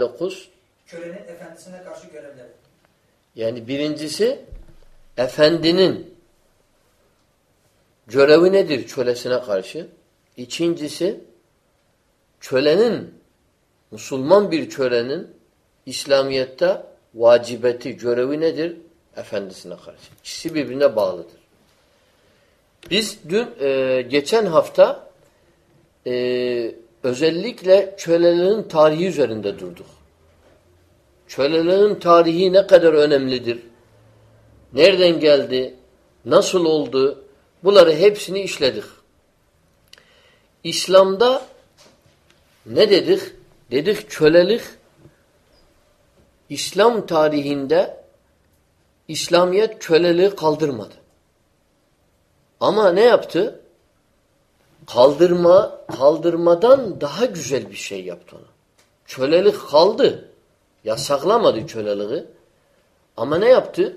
9 Kölenin efendisine karşı görevleri. yani birincisi efendinin görevi nedir kölesine karşı? İkincisi kölenin Müslüman bir kölenin İslamiyet'te vacibeti, görevi nedir? Efendisine karşı. İkisi birbirine bağlıdır. Biz dün e, geçen hafta e, özellikle kölelerin tarihi üzerinde durduk. Kölelerin tarihi ne kadar önemlidir? Nereden geldi? Nasıl oldu? Bunları hepsini işledik. İslam'da ne dedik? Dedik kölelik İslam tarihinde İslamiyet köleliği kaldırmadı. Ama ne yaptı? Kaldırma, kaldırmadan daha güzel bir şey yaptı ona. Kölelik kaldı. Yasaklamadı köleliği. Ama ne yaptı?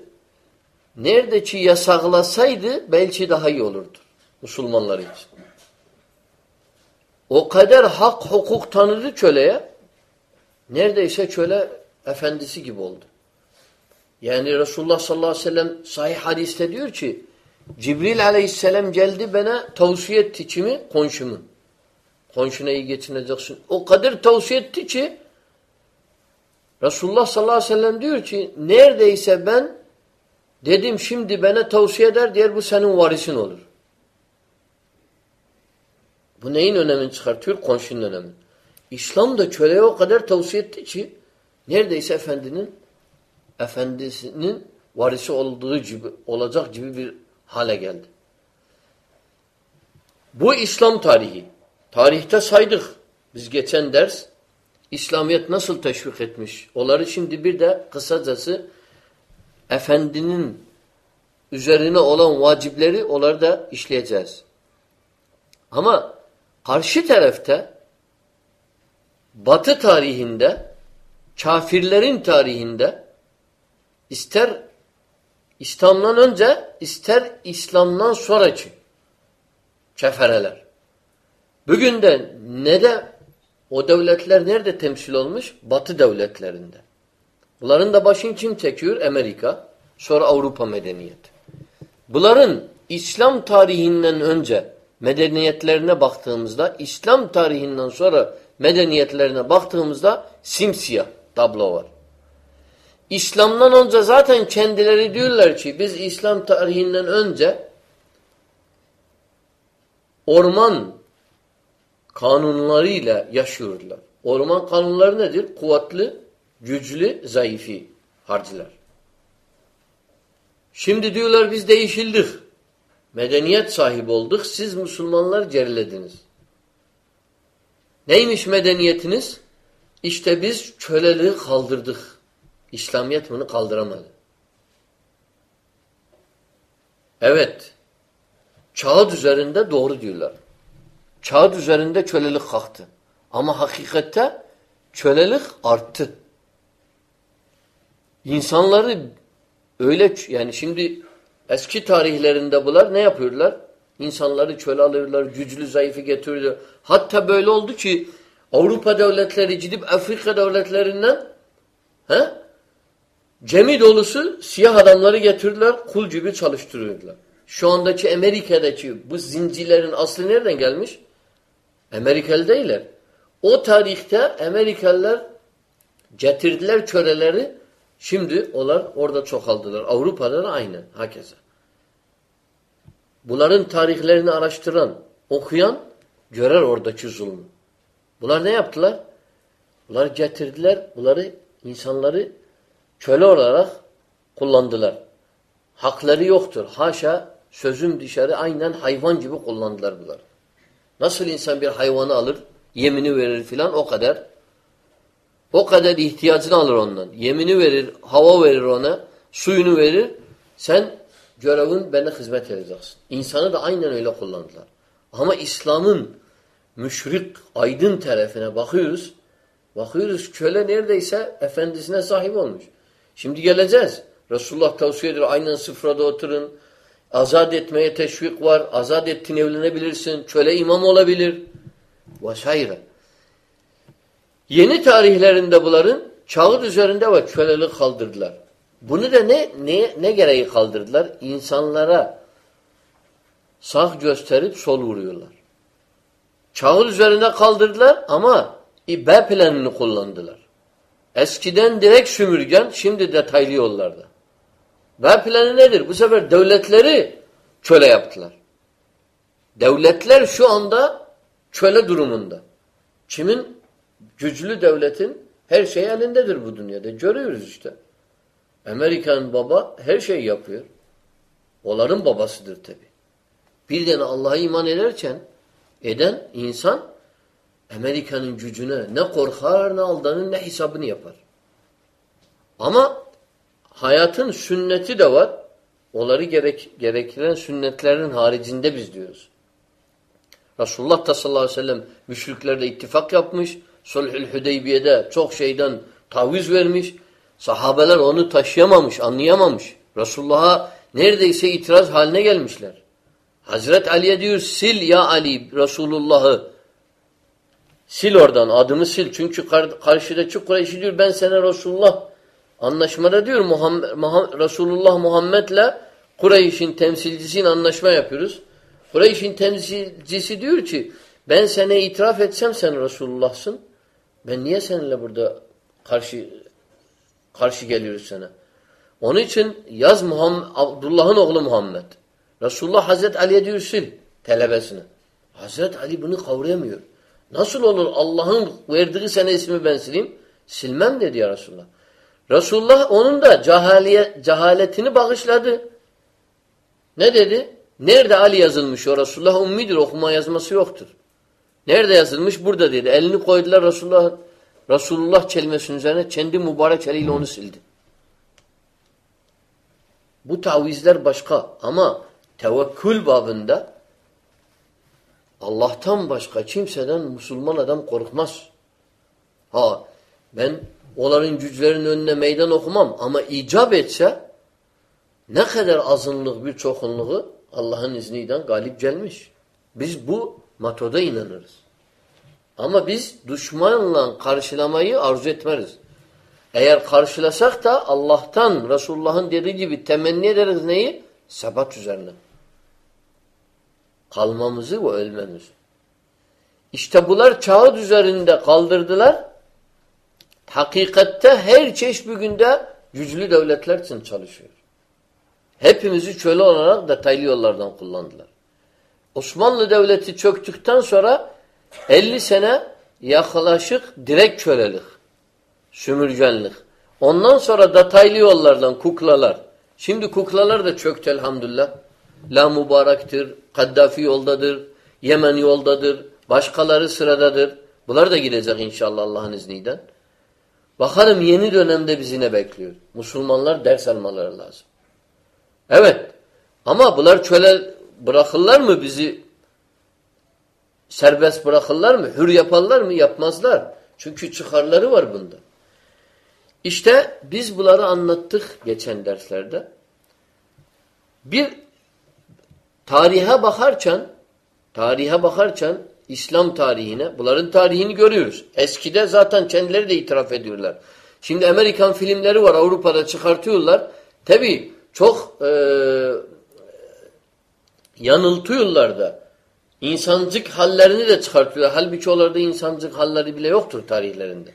Nerede ki yasaklasaydı belki daha iyi olurdu. Müslümanlar için. O kadar hak hukuk tanıdı köleye. Neredeyse köle efendisi gibi oldu. Yani Resulullah sallallahu aleyhi ve sellem sahih hadiste diyor ki Cibril aleyhisselam geldi bana tavsiye etti kimi? Konşumu. Konşuna iyi geçineceksin. O kadar tavsiye etti ki Resulullah sallallahu aleyhi ve sellem diyor ki neredeyse ben dedim şimdi bana tavsiye eder diğer bu senin varisin olur. Bu neyin önemini çıkartıyor? Konşunun önemi. İslam da köleye o kadar tavsiye etti ki neredeyse efendinin efendisinin varisi olduğu gibi olacak gibi bir hale geldi. Bu İslam tarihi. Tarihte saydık. Biz geçen ders İslamiyet nasıl teşvik etmiş? Onları şimdi bir de kısacası efendinin üzerine olan vacipleri onları da işleyeceğiz. Ama karşı tarafta Batı tarihinde kafirlerin tarihinde ister İslam'dan önce ister İslam'dan sonraki kefereler. Bugün de ne de o devletler nerede temsil olmuş? Batı devletlerinde. Bunların da başını kim çekiyor? Amerika. Sonra Avrupa medeniyeti. Bunların İslam tarihinden önce medeniyetlerine baktığımızda, İslam tarihinden sonra medeniyetlerine baktığımızda simsiyah tablo var. İslam'dan önce zaten kendileri diyorlar ki biz İslam tarihinden önce orman kanunlarıyla yaşıyorlar. Orman kanunları nedir? Kuvvetli, güçlü, zayıfi harcılar. Şimdi diyorlar biz değişildik. Medeniyet sahibi olduk. Siz Müslümanlar gerilediniz. Neymiş medeniyetiniz? İşte biz köleliği kaldırdık. İslamiyet bunu kaldıramadı. Evet. Çağıt üzerinde doğru diyorlar. Çağıt üzerinde kölelik kalktı. Ama hakikatte kölelik arttı. İnsanları öyle yani şimdi eski tarihlerinde bunlar ne yapıyorlar? İnsanları köle alıyorlar, güçlü zayıfı getiriyorlar. Hatta böyle oldu ki Avrupa devletleri gidip Afrika devletlerinden he, Cemi dolusu siyah adamları getirdiler, kul gibi çalıştırıyorlar. Şu andaki Amerika'daki bu zincirlerin aslı nereden gelmiş? Amerikalı değiller. O tarihte Amerikalılar getirdiler köleleri, şimdi onlar orada çoğaldılar. Avrupa'da da aynı, hakeza. Bunların tarihlerini araştıran, okuyan görer oradaki zulmü. Bunlar ne yaptılar? Bunlar getirdiler, bunları insanları köle olarak kullandılar. Hakları yoktur. Haşa sözüm dışarı aynen hayvan gibi kullandılar bunlar. Nasıl insan bir hayvanı alır, yemini verir filan o kadar. O kadar ihtiyacını alır ondan. Yemini verir, hava verir ona, suyunu verir. Sen görevin bana hizmet edeceksin. İnsanı da aynen öyle kullandılar. Ama İslam'ın müşrik, aydın tarafına bakıyoruz. Bakıyoruz köle neredeyse efendisine sahip olmuş. Şimdi geleceğiz. Resulullah tavsiye ediyor. Aynen sıfırada oturun. Azat etmeye teşvik var. Azat ettin evlenebilirsin. Köle imam olabilir. Vesaire. Yeni tarihlerinde bunların çağıt üzerinde ve kölelik kaldırdılar. Bunu da ne ne ne gereği kaldırdılar? İnsanlara sağ gösterip sol vuruyorlar. Çağıl üzerinde kaldırdılar ama B planını kullandılar. Eskiden direkt sümürgen, şimdi detaylı yollarda. B planı nedir? Bu sefer devletleri çöle yaptılar. Devletler şu anda çöle durumunda. Kimin? Güçlü devletin her şey elindedir bu dünyada. Görüyoruz işte. Amerikan baba her şeyi yapıyor. Onların babasıdır tabi. Bir tane Allah'a iman ederken eden insan Amerika'nın gücüne ne korkar ne aldanır ne hesabını yapar. Ama hayatın sünneti de var. Onları gerek, gerektiren sünnetlerin haricinde biz diyoruz. Resulullah da sallallahu aleyhi ve sellem müşriklerle ittifak yapmış. Sulhül Hüdeybiye'de çok şeyden taviz vermiş. Sahabeler onu taşıyamamış, anlayamamış. Resulullah'a neredeyse itiraz haline gelmişler. Hazret Ali'ye diyor sil ya Ali Resulullah'ı. Sil oradan adımı sil. Çünkü kar karşıdaki Kureyş'i diyor ben sana Resulullah anlaşmada diyor Muhammed, Muhammed, Resulullah Muhammed'le Kureyş'in temsilcisiyle anlaşma yapıyoruz. Kureyş'in temsilcisi diyor ki ben sana itiraf etsem sen Resulullah'sın. Ben niye seninle burada karşı karşı geliyoruz sana? Onun için yaz Muhammed, Abdullah'ın oğlu Muhammed. Resulullah Hazreti Ali'ye diyor sil telebesini. Hazreti Ali bunu kavrayamıyor. Nasıl olur Allah'ın verdiği sana ismi ben sileyim? Silmem dedi ya Resulullah. Resulullah onun da cehaliye, cehaletini bağışladı. Ne dedi? Nerede Ali yazılmış o Resulullah ummidir okuma yazması yoktur. Nerede yazılmış? Burada dedi. Elini koydular Resulullah Resulullah kelimesinin üzerine kendi mübarek eliyle onu sildi. Bu tavizler başka ama tevekkül babında Allah'tan başka kimseden Müslüman adam korkmaz. Ha ben onların güçlerinin önüne meydan okumam ama icap etse ne kadar azınlık bir çokunluğu Allah'ın izniyle galip gelmiş. Biz bu metoda inanırız. Ama biz düşmanla karşılamayı arzu etmeriz. Eğer karşılasak da Allah'tan, Resulullah'ın dediği gibi temenni ederiz neyi? Sebat üzerine kalmamızı ve ölmemizi. İşte bunlar çağıt üzerinde kaldırdılar. Hakikatte her çeşit günde güçlü devletler için çalışıyor. Hepimizi köle olarak detaylı yollardan kullandılar. Osmanlı Devleti çöktükten sonra 50 sene yaklaşık direkt kölelik, sümürgenlik. Ondan sonra detaylı yollardan kuklalar. Şimdi kuklalar da çöktü elhamdülillah. La mübarektir, Kaddafi yoldadır, Yemen yoldadır, başkaları sıradadır. Bunlar da gidecek inşallah Allah'ın izniyle. Bakalım yeni dönemde bizi ne bekliyor? Müslümanlar ders almaları lazım. Evet. Ama bunlar çöle bırakırlar mı bizi? Serbest bırakırlar mı? Hür yaparlar mı? Yapmazlar. Çünkü çıkarları var bunda. İşte biz bunları anlattık geçen derslerde. Bir tarihe bakarken tarihe bakarken İslam tarihine bunların tarihini görüyoruz. Eskide zaten kendileri de itiraf ediyorlar. Şimdi Amerikan filmleri var Avrupa'da çıkartıyorlar. Tabi çok e, yanıltıyorlar da. İnsancık hallerini de çıkartıyorlar. Halbuki onlarda insancık halleri bile yoktur tarihlerinde.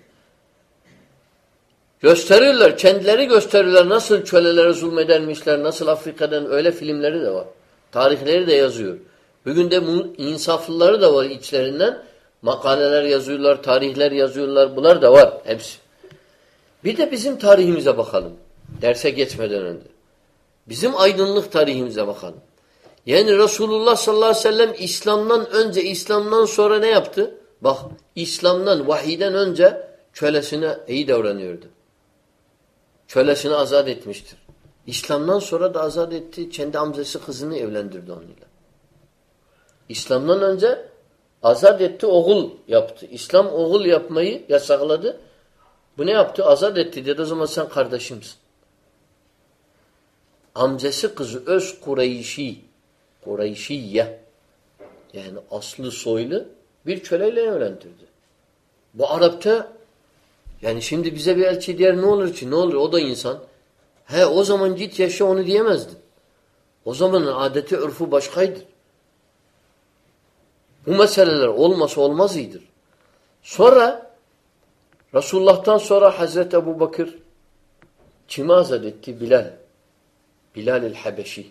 Gösteriyorlar, kendileri gösteriyorlar nasıl kölelere zulmedermişler, nasıl Afrika'dan öyle filmleri de var. Tarihleri de yazıyor. Bugün de insaflıları da var içlerinden. Makaleler yazıyorlar, tarihler yazıyorlar. Bunlar da var hepsi. Bir de bizim tarihimize bakalım. Derse geçmeden önce. Bizim aydınlık tarihimize bakalım. Yani Resulullah sallallahu aleyhi ve sellem İslam'dan önce, İslam'dan sonra ne yaptı? Bak İslam'dan, vahiden önce kölesine iyi davranıyordu. Kölesini azat etmiştir. İslam'dan sonra da azat etti. Kendi amcası kızını evlendirdi onunla. İslam'dan önce azat etti, oğul yaptı. İslam oğul yapmayı yasakladı. Bu ne yaptı? Azat etti dedi o zaman sen kardeşimsin. Amcası kızı öz Kureyşi, Kureyşiye yani aslı soylu bir köleyle evlendirdi. Bu Arap'ta Yani şimdi bize bir elçi diğer ne olur ki? Ne olur? O da insan. He o zaman git yaşa onu diyemezdin. O zamanın adeti, örfü başkaydı. Bu meseleler olmasa olmaz iyidir. Sonra Resulullah'tan sonra Hazreti Ebu Bakır kimi azat etti? Bilal. Bilal-i Habeşi.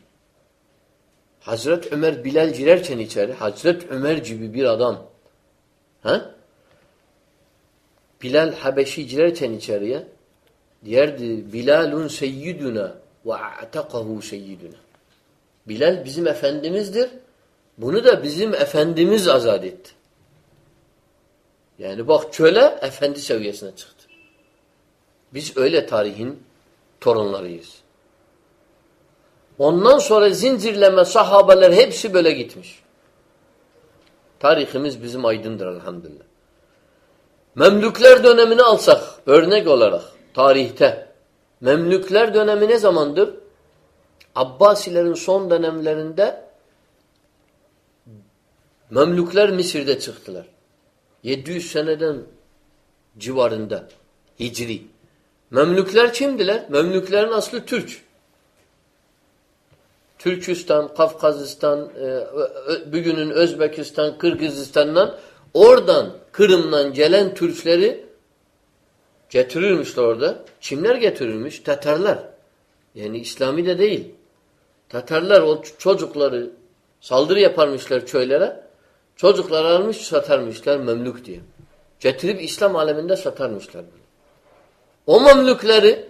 Hazret Ömer Bilal girerken içeri, Hazret Ömer gibi bir adam. Ha? Bilal Habeşi girerken içeriye diyerdi Bilalun seyyiduna ve a'takahu seyyiduna. Bilal bizim efendimizdir. Bunu da bizim efendimiz azat etti. Yani bak köle efendi seviyesine çıktı. Biz öyle tarihin torunlarıyız. Ondan sonra zincirleme sahabeler hepsi böyle gitmiş. Tarihimiz bizim aydındır elhamdülillah. Memlükler dönemini alsak örnek olarak tarihte. Memlükler dönemi ne zamandır? Abbasilerin son dönemlerinde Memlükler Mısır'da çıktılar. 700 seneden civarında Hicri. Memlükler kimdiler? Memlüklerin aslı Türk. Türkistan, Kafkazistan, e, bugünün Özbekistan, Kırgızistan'dan oradan Kırım'dan gelen Türkleri getirirmişler orada. Kimler getirirmiş? Tatarlar. Yani İslami de değil. Tatarlar o çocukları saldırı yaparmışlar köylere. Çocuklar almış satarmışlar memlük diye. Getirip İslam aleminde satarmışlar. O memlükleri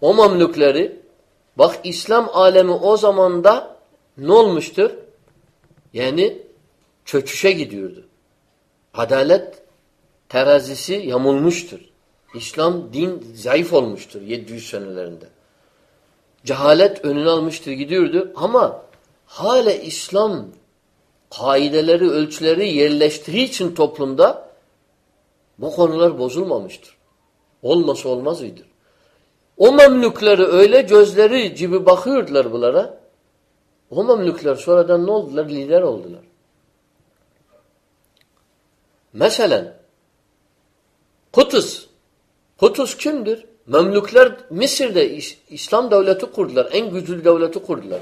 o memlükleri bak İslam alemi o zamanda ne olmuştur? Yani çöküşe gidiyordu. Adalet terazisi yamulmuştur. İslam din zayıf olmuştur 700 senelerinde. Cehalet önünü almıştır gidiyordu ama hala İslam kaideleri, ölçüleri yerleştiği için toplumda bu konular bozulmamıştır. Olmasa olmaz iyidir. O memlükleri öyle gözleri gibi bakıyordular bunlara. O memlükler sonradan ne oldular? Lider oldular. Mesela Kutus. Kutus kimdir? Memlükler Mısır'da İslam devleti kurdular. En güçlü devleti kurdular.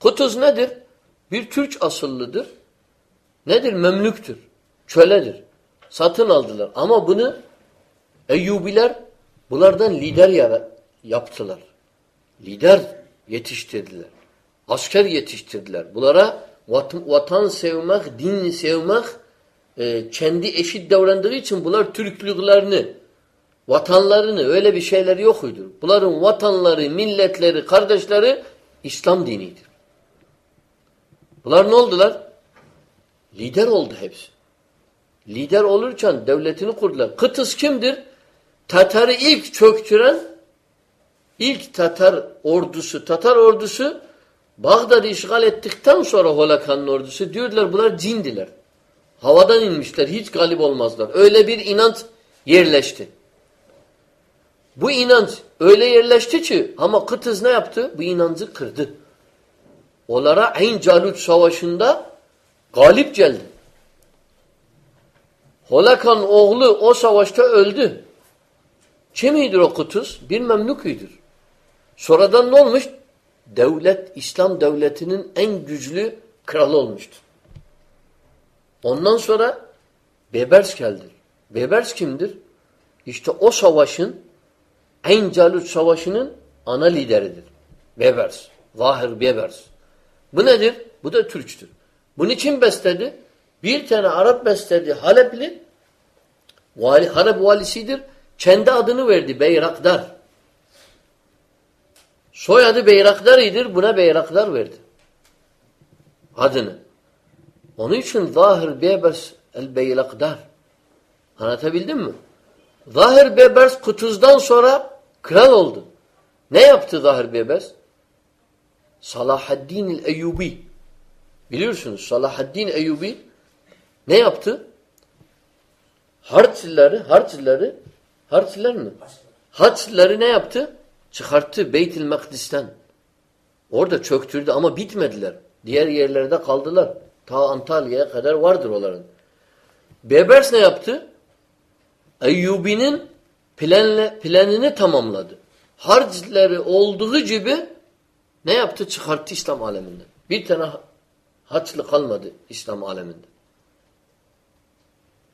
Kutus nedir? Bir Türk asıllıdır. Nedir? Memlüktür. Köledir. Satın aldılar. Ama bunu Eyyubiler bunlardan lider yaptılar. Lider yetiştirdiler. Asker yetiştirdiler. Bunlara vatan, vatan sevmek, din sevmek e, kendi eşit davrandığı için bunlar Türklüklerini, vatanlarını öyle bir şeyleri yokuydur. Bunların vatanları, milletleri, kardeşleri İslam dinidir. Bunlar ne oldular? Lider oldu hepsi. Lider olurken devletini kurdular. Kıtıs kimdir? Tatar'ı ilk çöktüren ilk Tatar ordusu, Tatar ordusu Bağdat'ı işgal ettikten sonra Holakan'ın ordusu diyorlar bunlar cindiler. Havadan inmişler. Hiç galip olmazlar. Öyle bir inanç yerleşti. Bu inanç öyle yerleşti ki ama Kıtız ne yaptı? Bu inancı kırdı. Onlara Ayn Calut Savaşı'nda galip geldi. Holakan oğlu o savaşta öldü. Kimiydir o Kıtız? Bir memlüküydür. Sonradan ne olmuş? Devlet, İslam devletinin en güçlü kralı olmuştur. Ondan sonra Bebers geldi. Bebers kimdir? İşte o savaşın en Calut Savaşı'nın ana lideridir. Bebers. Zahir Bebers. Bu nedir? Bu da Türk'tür. Bunu kim besledi? Bir tane Arap besledi. Halepli. Vali, Halep valisidir. Kendi adını verdi. Beyrakdar. Soyadı Beyrakdar idir. Buna Beyrakdar verdi. Adını. Onun için Zahir Bebers el-Beyrakdar. Anlatabildim mi? Zahir Bebers Kutuz'dan sonra kral oldu. Ne yaptı Zahir Bebers? Salahaddin el-Eyyubi. Biliyorsunuz Salahaddin Eyyubi ne yaptı? Harçlıları, Harçlıları, Harçlılar mı? Harçlıları ne yaptı? Çıkarttı Beytil Makdis'ten. Orada çöktürdü ama bitmediler. Diğer yerlerde kaldılar. Ta Antalya'ya kadar vardır onların. Bebers ne yaptı? Eyyubi'nin planle, planını tamamladı. Harcları olduğu gibi ne yaptı? Çıkarttı İslam aleminden. Bir tane haçlı kalmadı İslam aleminde.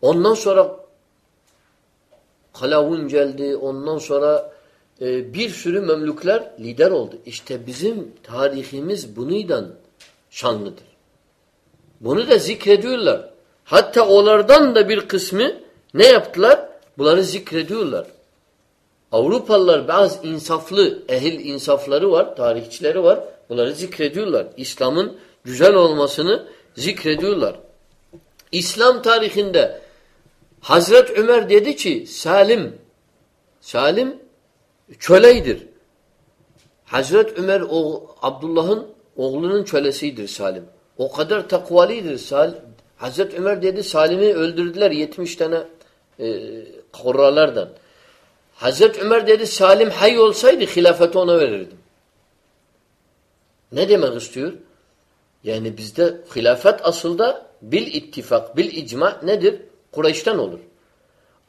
Ondan sonra Kalavun geldi. Ondan sonra e, bir sürü memlükler lider oldu. İşte bizim tarihimiz bunuydan şanlıdır. Bunu da zikrediyorlar. Hatta onlardan da bir kısmı ne yaptılar? Bunları zikrediyorlar. Avrupalılar bazı insaflı, ehil insafları var, tarihçileri var. Bunları zikrediyorlar. İslam'ın güzel olmasını zikrediyorlar. İslam tarihinde Hazret Ömer dedi ki Salim Salim köleydir. Hazret Ömer o Abdullah'ın oğlunun kölesidir Salim. O kadar takvalidir. Sal Hazret Ömer dedi Salim'i öldürdüler 70 tane e, korralardan. Hazret Ömer dedi Salim hay olsaydı hilafeti ona verirdim. Ne demek istiyor? Yani bizde hilafet asılda bil ittifak, bil icma nedir? Kureyş'ten olur.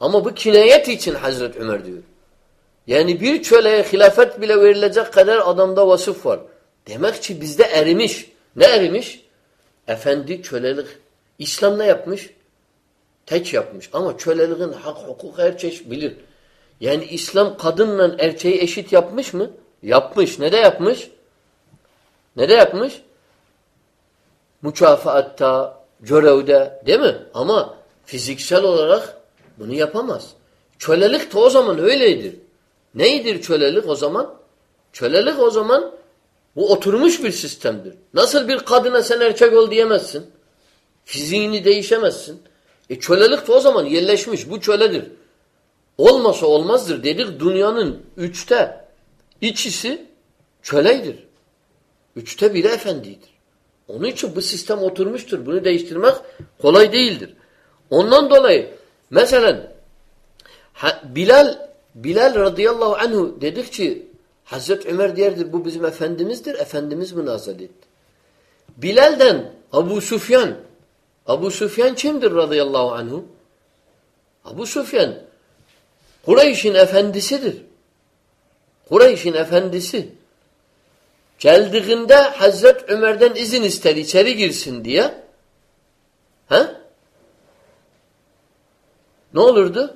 Ama bu kinayet için Hazret Ömer diyor. Yani bir köleye hilafet bile verilecek kadar adamda vasıf var. Demek ki bizde erimiş. Ne erimiş? Efendi kölelik. İslam ne yapmış? Tek yapmış. Ama köleliğin hak, hukuk her çeşit bilir. Yani İslam kadınla erkeği eşit yapmış mı? Yapmış. Ne de yapmış? Ne de yapmış? Mükafaatta, görevde değil mi? Ama fiziksel olarak bunu yapamaz. Kölelik de o zaman öyledir. Neydir kölelik o zaman? Kölelik o zaman bu oturmuş bir sistemdir. Nasıl bir kadına sen erkek ol diyemezsin. Fiziğini değişemezsin. E kölelik de o zaman yerleşmiş. Bu köledir. Olmasa olmazdır dedik dünyanın üçte ikisi köleydir. Üçte biri efendidir. Onun için bu sistem oturmuştur. Bunu değiştirmek kolay değildir. Ondan dolayı mesela Bilal Bilal radıyallahu anhu dedik ki Hazreti Ömer derdir bu bizim efendimizdir. Efendimiz münazat etti. Bilal'den Abu Sufyan Abu Sufyan kimdir radıyallahu anhu? Abu Sufyan Kureyş'in efendisidir. Kureyş'in efendisi. Geldiğinde Hazret Ömer'den izin ister içeri girsin diye. He? Ne olurdu?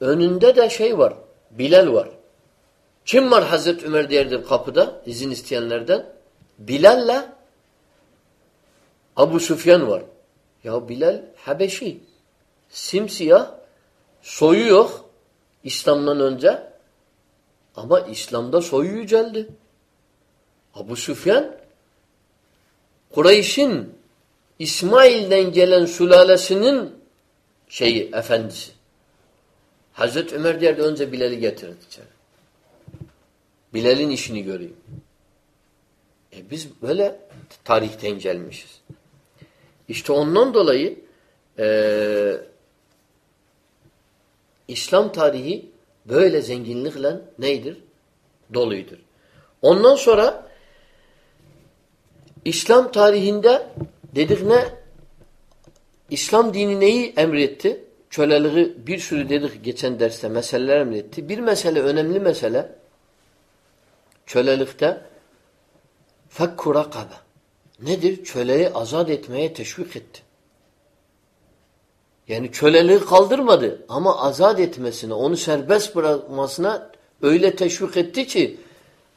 Önünde de şey var. Bilal var. Kim var Hazreti Ömer derdir kapıda izin isteyenlerden? Bilal'le Abu Sufyan var. Ya Bilal Habeşi. Simsiyah. Soyu yok. İslam'dan önce. Ama İslam'da soyu yüceldi. Abu Sufyan Kureyş'in İsmail'den gelen sülalesinin şeyi, efendisi. Hazreti Ömer derdi önce Bilal'i getirdi içeri. Bilal'in işini göreyim. E biz böyle tarihten gelmişiz. İşte ondan dolayı e, İslam tarihi böyle zenginlikle neydir? Doluydur. Ondan sonra İslam tarihinde dedik ne? İslam dini neyi emretti? Köleliği bir sürü dedik geçen derste meseleler emretti. Bir mesele, önemli mesele kölelikte fakku rakabe. Nedir? Köleyi azat etmeye teşvik etti. Yani köleliği kaldırmadı ama azat etmesine, onu serbest bırakmasına öyle teşvik etti ki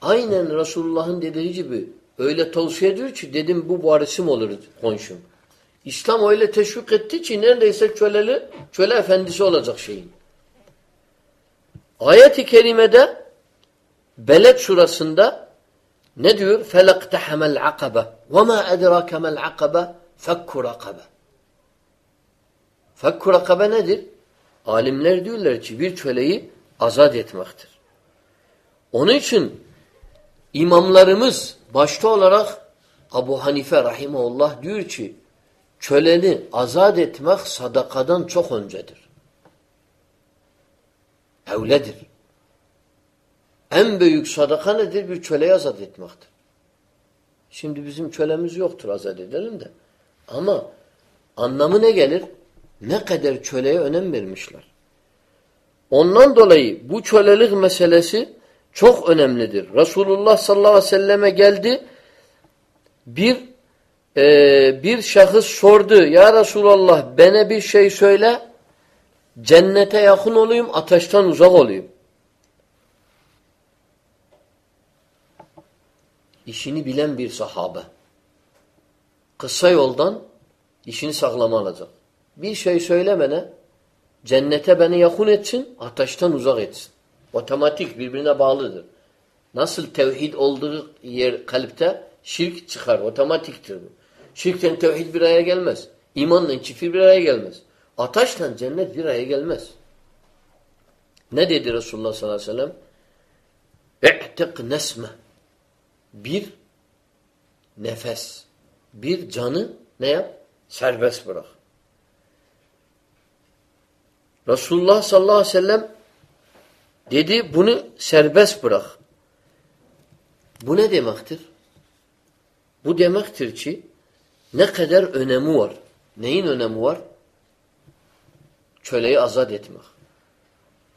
aynen Resulullah'ın dediği gibi öyle tavsiye ediyor ki dedim bu varisim olur konşum. İslam öyle teşvik etti ki neredeyse köleli, köle efendisi olacak şeyin. Ayet-i kerimede Beled surasında ne diyor? فَلَقْتَحَمَ الْعَقَبَ وَمَا اَدْرَاكَ مَا الْعَقَبَ فَكُّ رَقَبَ Fakku rakabe nedir? Alimler diyorlar ki bir köleyi azat etmektir. Onun için imamlarımız başta olarak Abu Hanife rahimahullah diyor ki köleni azat etmek sadakadan çok öncedir. Evledir. En büyük sadaka nedir? Bir köleyi azat etmektir. Şimdi bizim kölemiz yoktur azat edelim de. Ama anlamı ne gelir? Ne kadar köleye önem vermişler. Ondan dolayı bu kölelik meselesi çok önemlidir. Resulullah sallallahu aleyhi ve selleme geldi. Bir e, bir şahıs sordu. Ya Resulallah bana bir şey söyle. Cennete yakın olayım, ateşten uzak olayım. İşini bilen bir sahabe. Kısa yoldan işini saklama alacak. Bir şey söyle bana, cennete beni yakın etsin, ateşten uzak etsin. Otomatik birbirine bağlıdır. Nasıl tevhid olduğu yer kalpte şirk çıkar. Otomatiktir bu. Şirkten tevhid bir araya gelmez. İmanla çifir bir araya gelmez. Ataşla cennet bir araya gelmez. Ne dedi Resulullah sallallahu aleyhi ve sellem? İ'tek nesme. Bir nefes. Bir canı ne yap? Serbest bırak. Resulullah sallallahu aleyhi ve sellem dedi bunu serbest bırak. Bu ne demektir? Bu demektir ki ne kadar önemi var. Neyin önemi var? Köleyi azat etmek.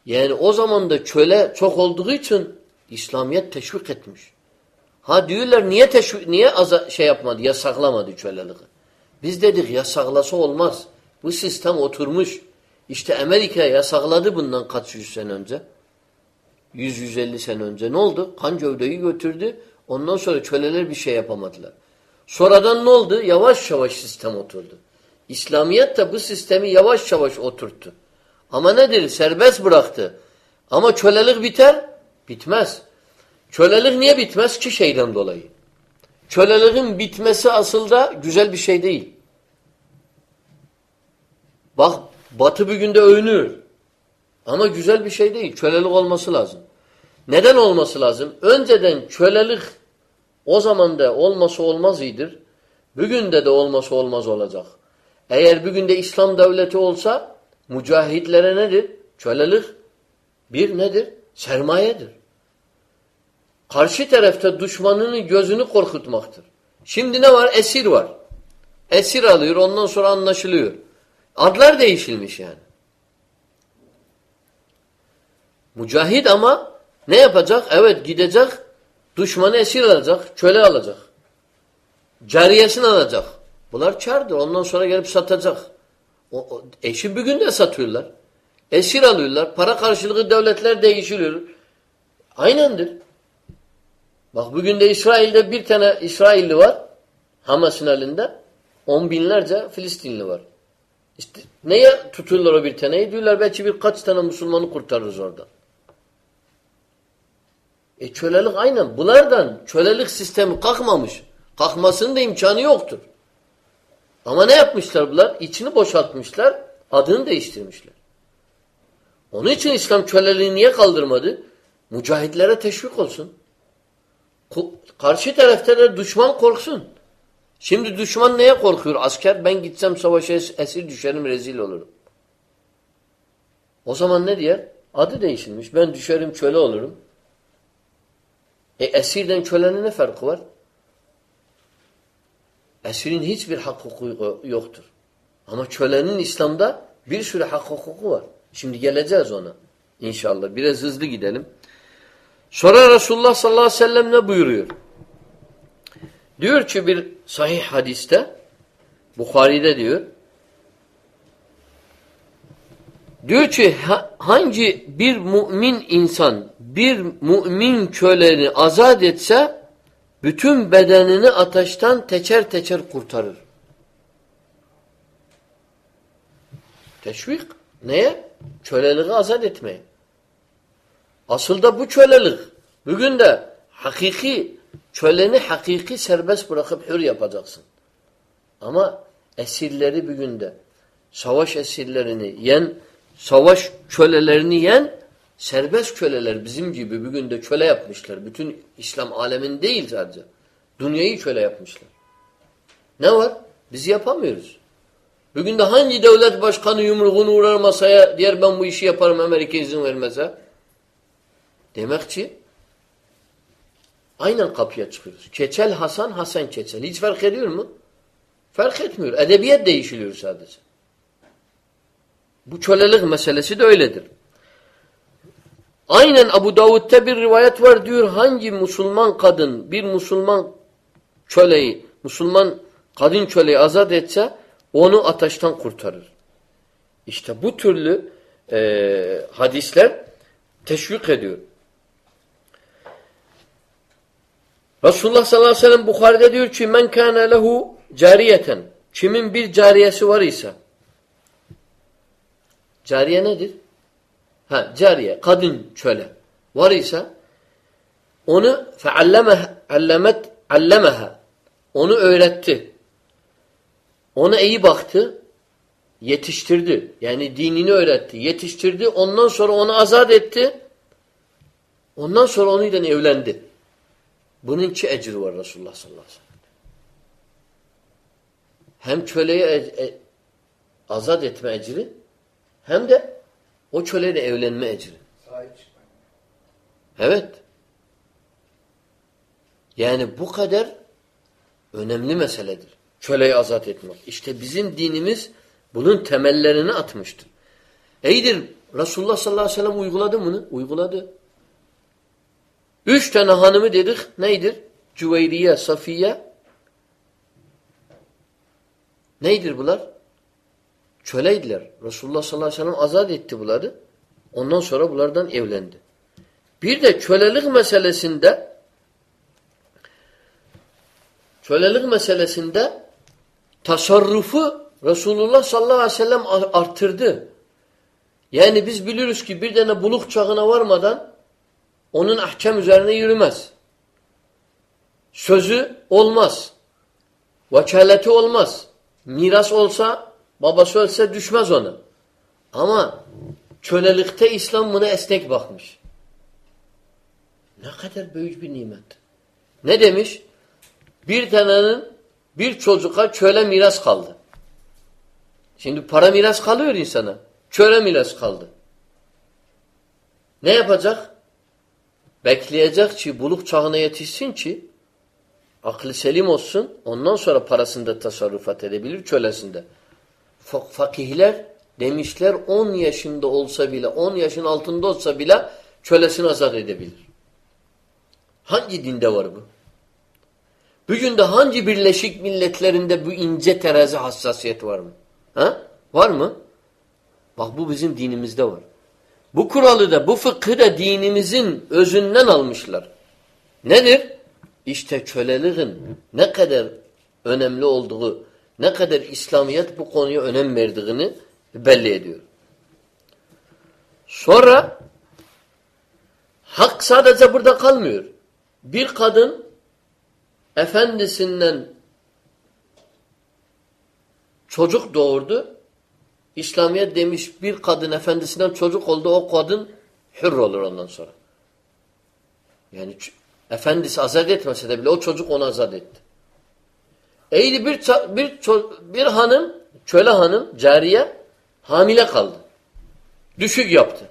Yani o zaman da köle çok olduğu için İslamiyet teşvik etmiş. Ha diyorlar niye teşvik, niye aza, şey yapmadı, yasaklamadı köleliği? Biz dedik yasaklasa olmaz. Bu sistem oturmuş. İşte Amerika yasakladı bundan kaç yüz sene önce. 100-150 sene önce. Ne oldu? Kan gövdeyi götürdü. Ondan sonra köleler bir şey yapamadılar. Sonradan ne oldu? Yavaş yavaş sistem oturdu. İslamiyet de bu sistemi yavaş yavaş oturttu. Ama nedir? Serbest bıraktı. Ama kölelik biter? Bitmez. Kölelik niye bitmez? Ki şeyden dolayı. Köleliğin bitmesi aslında güzel bir şey değil. Bak batı bir günde övünür. Ama güzel bir şey değil. Kölelik olması lazım. Neden olması lazım? Önceden kölelik o zaman da olması olmaz iyidir. Bugün de de olması olmaz olacak. Eğer bugün de İslam devleti olsa mücahitlere nedir? Kölelik bir nedir? Sermayedir. Karşı tarafta düşmanının gözünü korkutmaktır. Şimdi ne var? Esir var. Esir alıyor ondan sonra anlaşılıyor. Adlar değişilmiş yani. Mücahit ama ne yapacak? Evet gidecek düşmanı esir alacak, köle alacak. Cariyesini alacak. Bunlar çardır. Ondan sonra gelip satacak. O, o, eşi bir günde satıyorlar. Esir alıyorlar. Para karşılığı devletler değişiliyor. Aynendir. Bak bugün de İsrail'de bir tane İsrailli var. Hamas'ın elinde. On binlerce Filistinli var. İşte neye tutuyorlar o bir taneyi? Diyorlar belki birkaç tane Müslümanı kurtarırız orada. E kölelik aynen. Bunlardan kölelik sistemi kalkmamış. Kalkmasının da imkanı yoktur. Ama ne yapmışlar bunlar? İçini boşaltmışlar. Adını değiştirmişler. Onun için İslam köleliği niye kaldırmadı? Mücahitlere teşvik olsun. Karşı tarafta da düşman korksun. Şimdi düşman neye korkuyor? Asker ben gitsem savaşa esir düşerim rezil olurum. O zaman ne diyer? Adı değişilmiş. Ben düşerim köle olurum. E esirden kölenin ne farkı var? Esirin hiçbir hak hukuku yoktur. Ama kölenin İslam'da bir sürü hak hukuku var. Şimdi geleceğiz ona. İnşallah. Biraz hızlı gidelim. Sonra Resulullah sallallahu aleyhi ve sellem ne buyuruyor? Diyor ki bir sahih hadiste Bukhari'de diyor diyor ki hangi bir mümin insan bir mümin köleni azat etse bütün bedenini ateşten teçer teçer kurtarır. Teşvik. Neye? Köleliği azat etmeye. Asıl da bu kölelik. Bugün de hakiki köleni hakiki serbest bırakıp hür yapacaksın. Ama esirleri bugün de savaş esirlerini yen, savaş kölelerini yen serbest köleler bizim gibi bugün de köle yapmışlar. Bütün İslam alemin değil sadece. Dünyayı köle yapmışlar. Ne var? Biz yapamıyoruz. Bugün de hangi devlet başkanı yumruğunu uğrar masaya diğer ben bu işi yaparım Amerika izin vermese? Demek ki aynen kapıya çıkıyoruz. Keçel Hasan, Hasan Keçel. Hiç fark ediyor mu? Fark etmiyor. Edebiyat değişiliyor sadece. Bu kölelik meselesi de öyledir. Aynen Abu Davud'da bir rivayet var diyor hangi Müslüman kadın bir Müslüman köleyi, Müslüman kadın köleyi azat etse onu ateşten kurtarır. İşte bu türlü e, hadisler teşvik ediyor. Resulullah sallallahu aleyhi ve sellem Bukhari'de diyor ki men kâne lehu cariyeten kimin bir cariyesi var ise cariye nedir? Ha, cariye, kadın çöle var ise onu feallemeha allemet allemeha onu öğretti. Ona iyi baktı, yetiştirdi. Yani dinini öğretti, yetiştirdi. Ondan sonra onu azat etti. Ondan sonra onunla evlendi. Bunun iki ecri var Resulullah sallallahu aleyhi ve sellem. Hem köleyi e, e, azat etme ecri hem de o köleyle evlenme ecri. Sahip. Evet. Yani bu kadar önemli meseledir. Köleyi azat etmek. İşte bizim dinimiz bunun temellerini atmıştır. İyidir. Resulullah sallallahu aleyhi ve sellem uyguladı bunu? Uyguladı. Üç tane hanımı dedik. Neydir? Cüveyriye, Safiye. Neydir bunlar? Köleydiler. Resulullah sallallahu aleyhi ve sellem azat etti bunları. Ondan sonra bunlardan evlendi. Bir de kölelik meselesinde kölelik meselesinde tasarrufu Resulullah sallallahu aleyhi ve sellem arttırdı. Yani biz biliyoruz ki bir tane buluk çağına varmadan onun ahkam üzerine yürümez. Sözü olmaz. Vakaleti olmaz. Miras olsa, babası ölse düşmez ona. Ama kölelikte İslam buna esnek bakmış. Ne kadar büyük bir nimet. Ne demiş? Bir tanenin bir çocuğa köle miras kaldı. Şimdi para miras kalıyor insana. Köle miras kaldı. Ne yapacak? Bekleyecek ki buluk çağına yetişsin ki aklı selim olsun. Ondan sonra parasında tasarrufat edebilir kölesinde. Fakihler demişler 10 yaşında olsa bile 10 yaşın altında olsa bile kölesini azat edebilir. Hangi dinde var bu? Bugün de hangi Birleşik Milletlerinde bu ince terazi hassasiyet var mı? Ha? Var mı? Bak bu bizim dinimizde var. Bu kuralı da, bu fıkhı da dinimizin özünden almışlar. Nedir? İşte köleliğin ne kadar önemli olduğu, ne kadar İslamiyet bu konuya önem verdiğini belli ediyor. Sonra hak sadece burada kalmıyor. Bir kadın efendisinden çocuk doğurdu. İslamiyet demiş bir kadın efendisinden çocuk oldu o kadın hür olur ondan sonra. Yani efendisi azat etmese de bile o çocuk onu azat etti. Eğri bir, bir, bir hanım, köle hanım, cariye hamile kaldı. Düşük yaptı.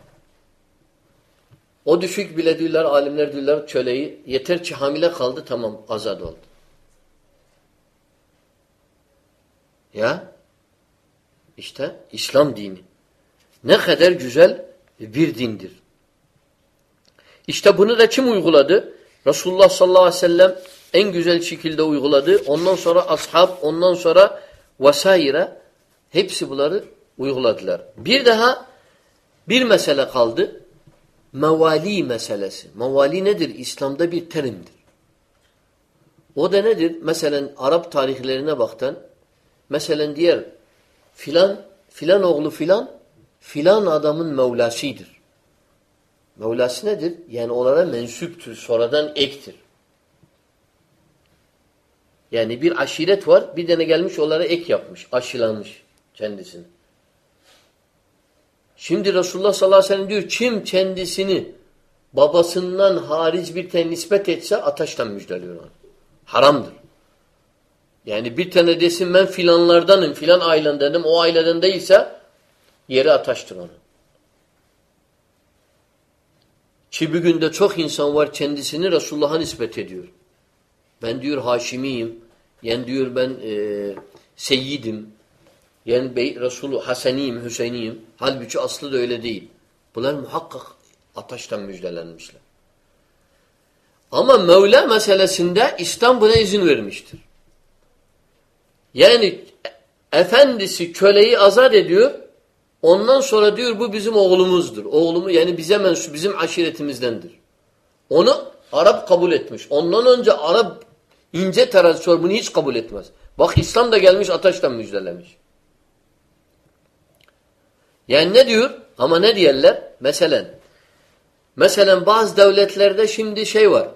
O düşük bile diyorlar, alimler diyorlar köleyi yeter ki hamile kaldı tamam azat oldu. Ya işte İslam dini. Ne kadar güzel bir dindir. İşte bunu da kim uyguladı? Resulullah sallallahu aleyhi ve sellem en güzel şekilde uyguladı. Ondan sonra ashab, ondan sonra vesaire hepsi bunları uyguladılar. Bir daha bir mesele kaldı. Mevali meselesi. Mevali nedir? İslam'da bir terimdir. O da nedir? Mesela Arap tarihlerine baktan mesela diğer filan filan oğlu filan filan adamın mevlasıdır. Mevlası nedir? Yani onlara mensuptur. Sonradan ektir. Yani bir aşiret var. Bir tane gelmiş onlara ek yapmış. Aşılanmış kendisini. Şimdi Resulullah sallallahu aleyhi ve sellem diyor kim kendisini babasından hariç bir tane nispet etse ateşten müjdeliyor onu. Haramdır. Yani bir tane desin ben filanlardanım, filan ailendenim, o aileden değilse yeri ataştır onu. Ki bugün de çok insan var kendisini Resulullah'a nispet ediyor. Ben diyor Haşimiyim, yani diyor ben e, Seyyidim, yani Bey, Resulü Hasaniyim, Hüseyiniyim. Halbuki aslı da öyle değil. Bunlar muhakkak Ateşten müjdelenmişler. Ama Mevla meselesinde İslam buna izin vermiştir. Yani efendisi köleyi azat ediyor. Ondan sonra diyor bu bizim oğlumuzdur. Oğlumu yani bize mensup bizim aşiretimizdendir. Onu Arap kabul etmiş. Ondan önce Arap ince terazisi var bunu hiç kabul etmez. Bak İslam da gelmiş ateşten müjdelemiş. Yani ne diyor? Ama ne diyorlar? Mesela mesela bazı devletlerde şimdi şey var.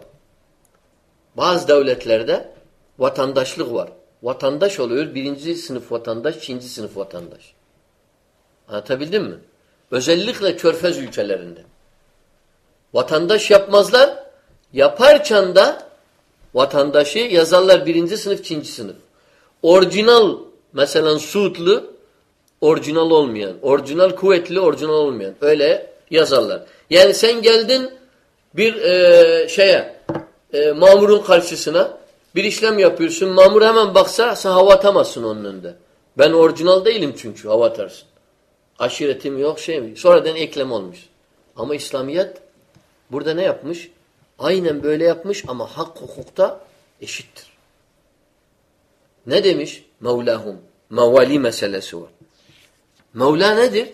Bazı devletlerde vatandaşlık var. Vatandaş oluyor. Birinci sınıf vatandaş, ikinci sınıf vatandaş. Anlatabildim mi? Özellikle körfez ülkelerinde. Vatandaş yapmazlar. Yaparken de vatandaşı yazarlar birinci sınıf, ikinci sınıf. Orijinal mesela Suudlu orijinal olmayan, orijinal kuvvetli, orijinal olmayan. Öyle yazarlar. Yani sen geldin bir e, şeye e, mamurun karşısına bir işlem yapıyorsun. Mamur hemen baksa sen hava atamazsın onun önünde. Ben orijinal değilim çünkü hava atarsın. Aşiretim yok şey mi? Sonradan eklem olmuş. Ama İslamiyet burada ne yapmış? Aynen böyle yapmış ama hak hukukta eşittir. Ne demiş? Mevlahum. Mevali meselesi var. Mevla nedir?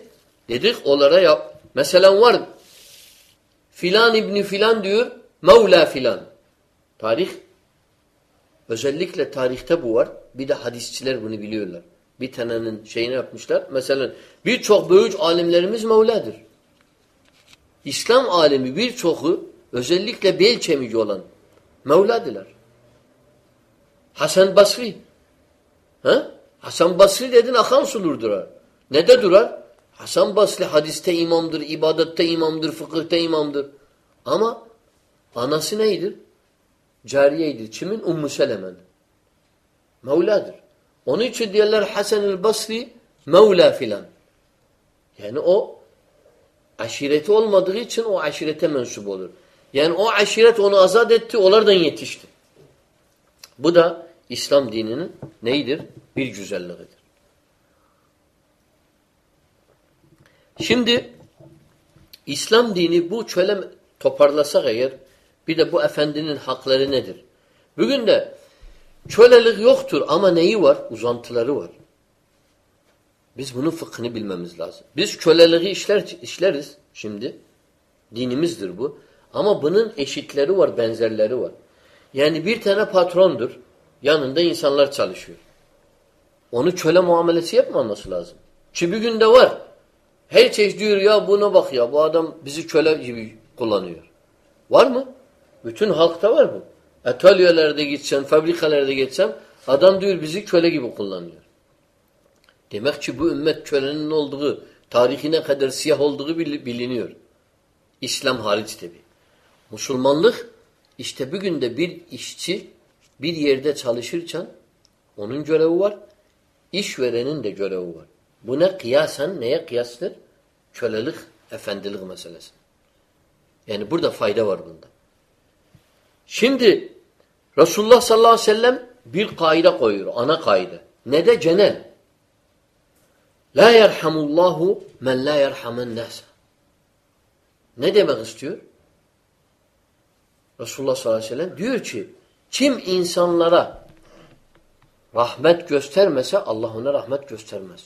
Dedik onlara yap. Mesela var. Filan İbni filan diyor. Mevla filan. Tarih. Özellikle tarihte bu var. Bir de hadisçiler bunu biliyorlar. Bir tanenin şeyini yapmışlar. Mesela birçok büyük alimlerimiz Mevla'dır. İslam alemi birçoku özellikle bel kemiği olan Mevla'dılar. Hasan Basri. Ha? Hasan Basri dedin akan sulur durar. Ne de durar? Hasan Basri hadiste imamdır, ibadette imamdır, fıkıhta imamdır. Ama anası neydir? Cariyeydir. Kimin? Ummu Selemen. Mevladır. Onun için diyorlar Hasan el Basri Mevla filan. Yani o aşireti olmadığı için o aşirete mensup olur. Yani o aşiret onu azat etti, onlardan yetişti. Bu da İslam dininin neydir? Bir güzelliğidir. Şimdi İslam dini bu çöle toparlasak eğer bir de bu efendinin hakları nedir? Bugün de kölelik yoktur ama neyi var? Uzantıları var. Biz bunun fıkhını bilmemiz lazım. Biz köleliği işler, işleriz şimdi. Dinimizdir bu. Ama bunun eşitleri var, benzerleri var. Yani bir tane patrondur. Yanında insanlar çalışıyor. Onu köle muamelesi yapmaması lazım. Ki günde var. Her çeşit diyor ya buna bak ya bu adam bizi köle gibi kullanıyor. Var mı? Bütün halkta var bu. Atölyelerde gitsen, fabrikalarda gitsen adam diyor bizi köle gibi kullanıyor. Demek ki bu ümmet kölenin olduğu, tarihine kadar siyah olduğu biliniyor. İslam hariç tabi. Müslümanlık işte bugün de bir işçi bir yerde çalışırken onun görevi var. İşverenin de görevi var. Bu ne kıyasen neye kıyastır? Kölelik, efendilik meselesi. Yani burada fayda var bunda. Şimdi Resulullah sallallahu aleyhi ve sellem bir kaide koyuyor. Ana kaide. Ne de cenel. La yerhamullahu men la yerhamen nasa. Ne demek istiyor? Resulullah sallallahu aleyhi ve sellem diyor ki kim insanlara rahmet göstermese Allah ona rahmet göstermez.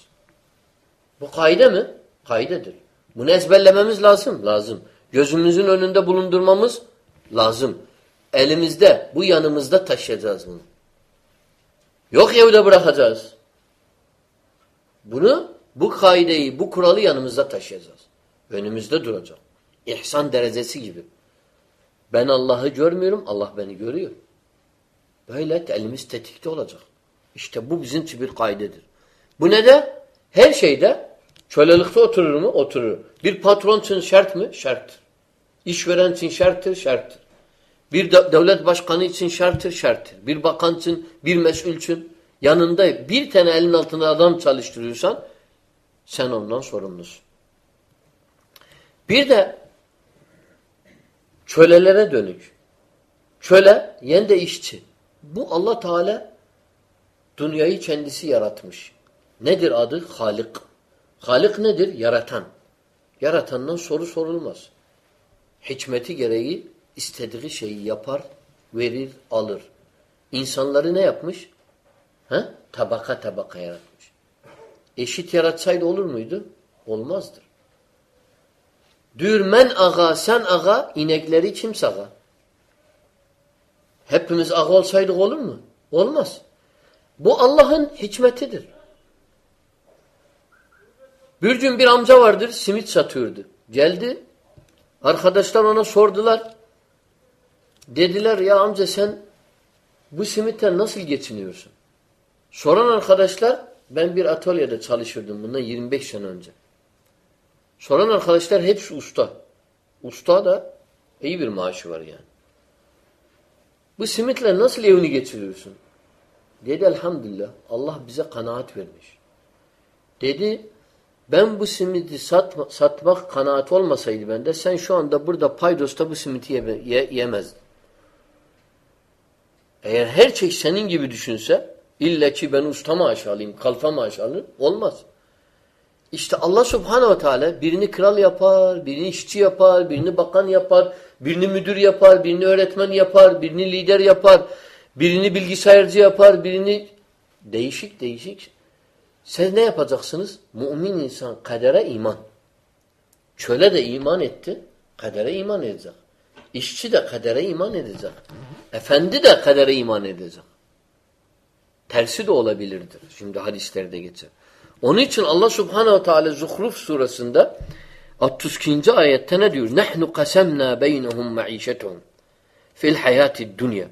Bu kaide mi? Kaidedir. Bunu ezberlememiz lazım. Lazım. Gözümüzün önünde bulundurmamız lazım. Elimizde, bu yanımızda taşıyacağız bunu. Yok evde bırakacağız. Bunu, bu kaideyi, bu kuralı yanımızda taşıyacağız. Önümüzde duracak. İhsan derecesi gibi. Ben Allah'ı görmüyorum, Allah beni görüyor. Böyle elimiz tetikte olacak. İşte bu bizim için bir kaidedir. Bu ne de? Her şeyde kölelikte oturur mu? Oturur. Bir patron için şart mı? Şarttır. İşveren için şarttır? Şarttır. Bir de, devlet başkanı için şarttır? Şarttır. Bir bakan için, bir mesul için yanında bir tane elin altında adam çalıştırıyorsan sen ondan sorumlusun. Bir de kölelere dönük. Köle yen de işçi. Bu Allah Teala dünyayı kendisi yaratmış. Nedir adı? Halik. Halik nedir? Yaratan. Yaratandan soru sorulmaz. hikmeti gereği istediği şeyi yapar, verir, alır. İnsanları ne yapmış? Ha? Tabaka tabaka yaratmış. Eşit yaratsaydı olur muydu? Olmazdır. Dür men aga, sen aga, inekleri kim saga? Hepimiz aga olsaydık olur mu? Olmaz. Bu Allah'ın hikmetidir. Bir gün bir amca vardır, simit satıyordu. Geldi, arkadaşlar ona sordular. Dediler ya amca sen bu simitten nasıl geçiniyorsun? Soran arkadaşlar, ben bir atölyede çalışırdım bundan 25 sene önce. Soran arkadaşlar hepsi usta. Usta da iyi bir maaşı var yani. Bu simitle nasıl evini geçiriyorsun? Dedi elhamdülillah Allah bize kanaat vermiş. Dedi ben bu simidi satma, satmak kanaat olmasaydı bende sen şu anda burada paydosta bu simiti ye, ye, yemezdin. Eğer her şey senin gibi düşünse illa ki ben usta maaşı alayım, kalfa maaşı alayım olmaz. İşte Allah subhanehu ve teala birini kral yapar, birini işçi yapar, birini bakan yapar, birini müdür yapar, birini öğretmen yapar, birini lider yapar, birini bilgisayarcı yapar, birini değişik değişik. Siz ne yapacaksınız? Mümin insan kadere iman. Çöle de iman etti, kadere iman edecek. İşçi de kadere iman edecek. Efendi de kadere iman edecek. Tersi de olabilirdir. Şimdi hadislerde geçer. Onun için Allah Subhanahu Teala Zuhruf surasında 62. ayette ne diyor? Nahnu qasamna beynehum maişetuhum fil hayatid dunya.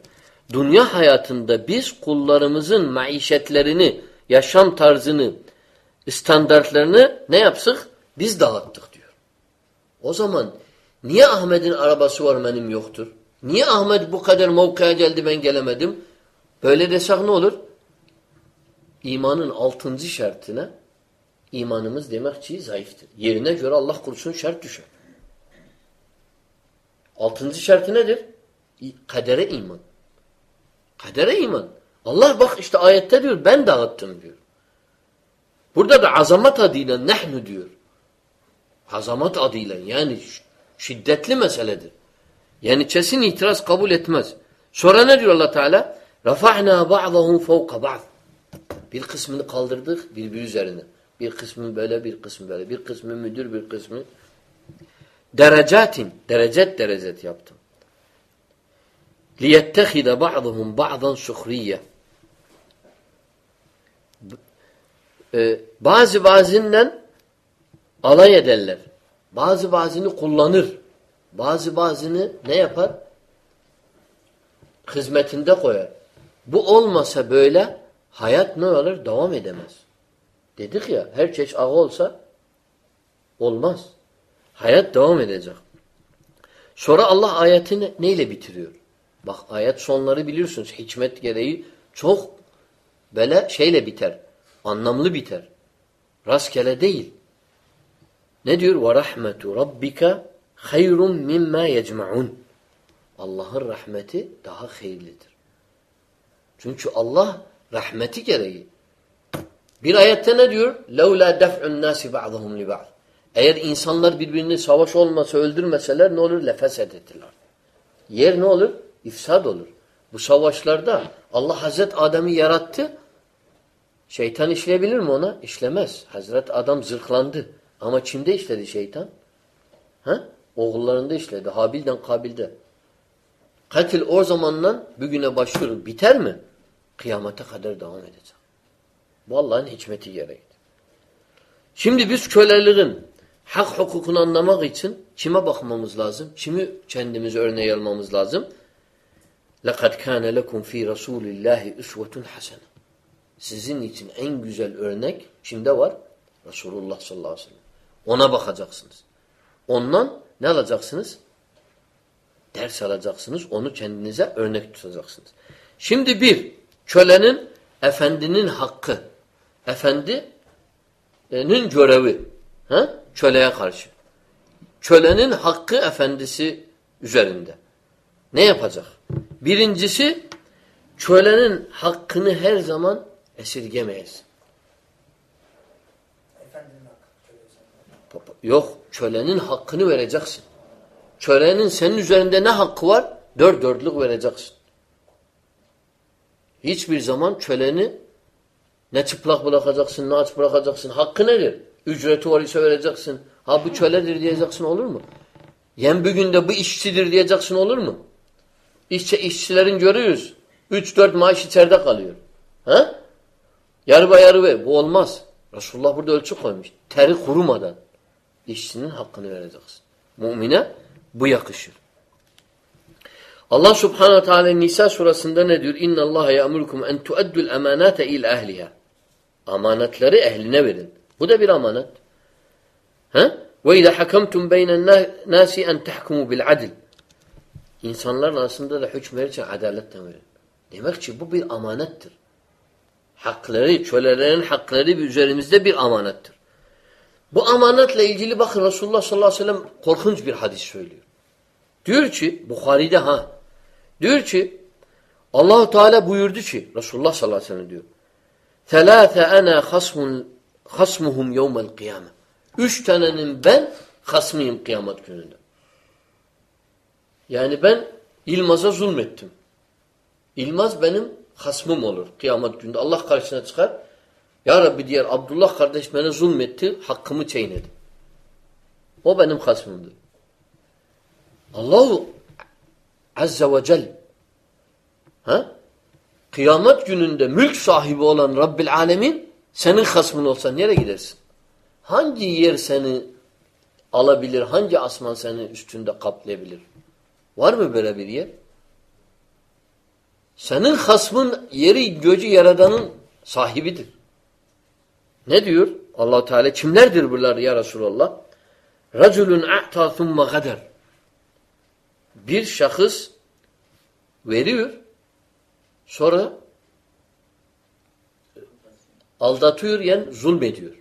Dünya hayatında biz kullarımızın maişetlerini, yaşam tarzını, standartlarını ne yapsık? Biz dağıttık diyor. O zaman niye Ahmet'in arabası var benim yoktur? Niye Ahmet bu kadar mevkaya geldi ben gelemedim? Böyle desek ne olur? İmanın altıncı şartına imanımız demek ki zayıftır. Yerine göre Allah korusun şart düşer. Altıncı şartı nedir? Kadere iman. Kadere iman. Allah bak işte ayette diyor ben dağıttım diyor. Burada da azamat adıyla nehnu diyor. Azamat adıyla yani şiddetli meseledir. Yani kesin itiraz kabul etmez. Sonra ne diyor Allah Teala? Rafa'na ba'dahum fawqa ba'd. Bir kısmını kaldırdık birbiri üzerine. Bir kısmı böyle, bir kısmı böyle. Bir kısmı müdür, bir kısmı derecatin, derecet derecet yaptım. لِيَتَّخِذَ بَعْضُهُمْ بَعْضًا سُخْرِيَّ ee, Bazı bazından alay ederler. Bazı bazını kullanır. Bazı bazını ne yapar? Hizmetinde koyar. Bu olmasa böyle hayat ne olur? Devam edemez. Dedik ya her çeşit ağı olsa olmaz. Hayat devam edecek. Sonra Allah ayetini neyle bitiriyor? Bak ayet sonları biliyorsunuz. Hikmet gereği çok böyle şeyle biter. Anlamlı biter. Rastgele değil. Ne diyor? وَرَحْمَةُ رَبِّكَ خَيْرٌ مِمَّا يَجْمَعُونَ Allah'ın rahmeti daha hayırlıdır. Çünkü Allah rahmeti gereği. Bir ayette ne diyor? لَوْلَا دَفْعُ النَّاسِ بَعْضَهُمْ لِبَعْضٍ Eğer insanlar birbirini savaş olmasa öldürmeseler ne olur? Lefeset ettiler. Yer ne olur? İfsad olur. Bu savaşlarda Allah Hazret Adem'i yarattı. Şeytan işleyebilir mi ona? İşlemez. Hazret Adam zırhlandı. Ama kimde işledi şeytan? Ha? Oğullarında işledi. Habil'den Kabil'de. Katil o zamandan bugüne başlıyor. Biter mi? Kıyamete kadar devam edecek. Bu Allah'ın hikmeti gereğidir. Şimdi biz kölelerin hak hukukunu anlamak için kime bakmamız lazım? Kimi kendimize örneği almamız lazım? لَقَدْ كَانَ لَكُمْ ف۪ي رَسُولِ اللّٰهِ اُسْوَةٌ حَسَنًا Sizin için en güzel örnek kimde var? Resulullah sallallahu aleyhi ve sellem. Ona bakacaksınız. Ondan ne alacaksınız? Ders alacaksınız. Onu kendinize örnek tutacaksınız. Şimdi bir, kölenin efendinin hakkı. Efendinin görevi. Ha? Köleye karşı. Kölenin hakkı efendisi üzerinde. Ne yapacak? Birincisi kölenin hakkını her zaman esirgemeyiz. Efendinin hakkı. Yok, kölenin hakkını vereceksin. Kölenin senin üzerinde ne hakkı var? Dört dörtlük vereceksin. Hiçbir kölenin çöleni ne çıplak bırakacaksın, ne aç bırakacaksın. Hakkı nedir? Ücreti var ise vereceksin. Ha bu köledir diyeceksin olur mu? Yen bir günde bu işçidir diyeceksin olur mu? İşçi, işçilerin görüyoruz. Üç dört maaş içeride kalıyor. Ha? Yarı yarı ver. Bu olmaz. Resulullah burada ölçü koymuş. Teri kurumadan işçinin hakkını vereceksin. Mümine bu yakışır. Allah Subhanahu Teala Nisa surasında ne diyor? İnna Allah ya'murukum en tu'addul emanate il ehliha. Amanetleri ehline verin. Bu da bir amanet. Ha? Ve izâ hakamtum beynen nâsi en tahkumu bil adl. İnsanların arasında da hüküm verirken adaletten verin. Demek ki bu bir amanettir. Hakları, kölelerin hakları üzerimizde bir amanettir. Bu amanetle ilgili bakın Resulullah sallallahu aleyhi ve sellem korkunç bir hadis söylüyor. Diyor ki Bukhari'de ha diyor ki Allahu Teala buyurdu ki Resulullah sallallahu aleyhi ve sellem diyor. Thelâfe ana hasmun hasmuhum yevmel kıyame. Üç tanenin ben hasmıyım kıyamet gününde. Yani ben İlmaz'a zulmettim. İlmaz benim hasmım olur kıyamet gününde. Allah karşısına çıkar. Ya Rabbi diğer Abdullah kardeş bana zulmetti, hakkımı çiğnedi. O benim hasmımdır. Allahu Azze ve Celle ha? kıyamet gününde mülk sahibi olan Rabbil Alemin senin hasmın olsa nereye gidersin? Hangi yer seni alabilir? Hangi asman seni üstünde kaplayabilir? Var mı böyle bir yer? Senin hasmın yeri göcü yaradanın sahibidir. Ne diyor? allah Teala kimlerdir bunlar ya Resulallah? Raculun a'ta thumma gader. Bir şahıs veriyor sonra aldatıyor yani zulmediyor.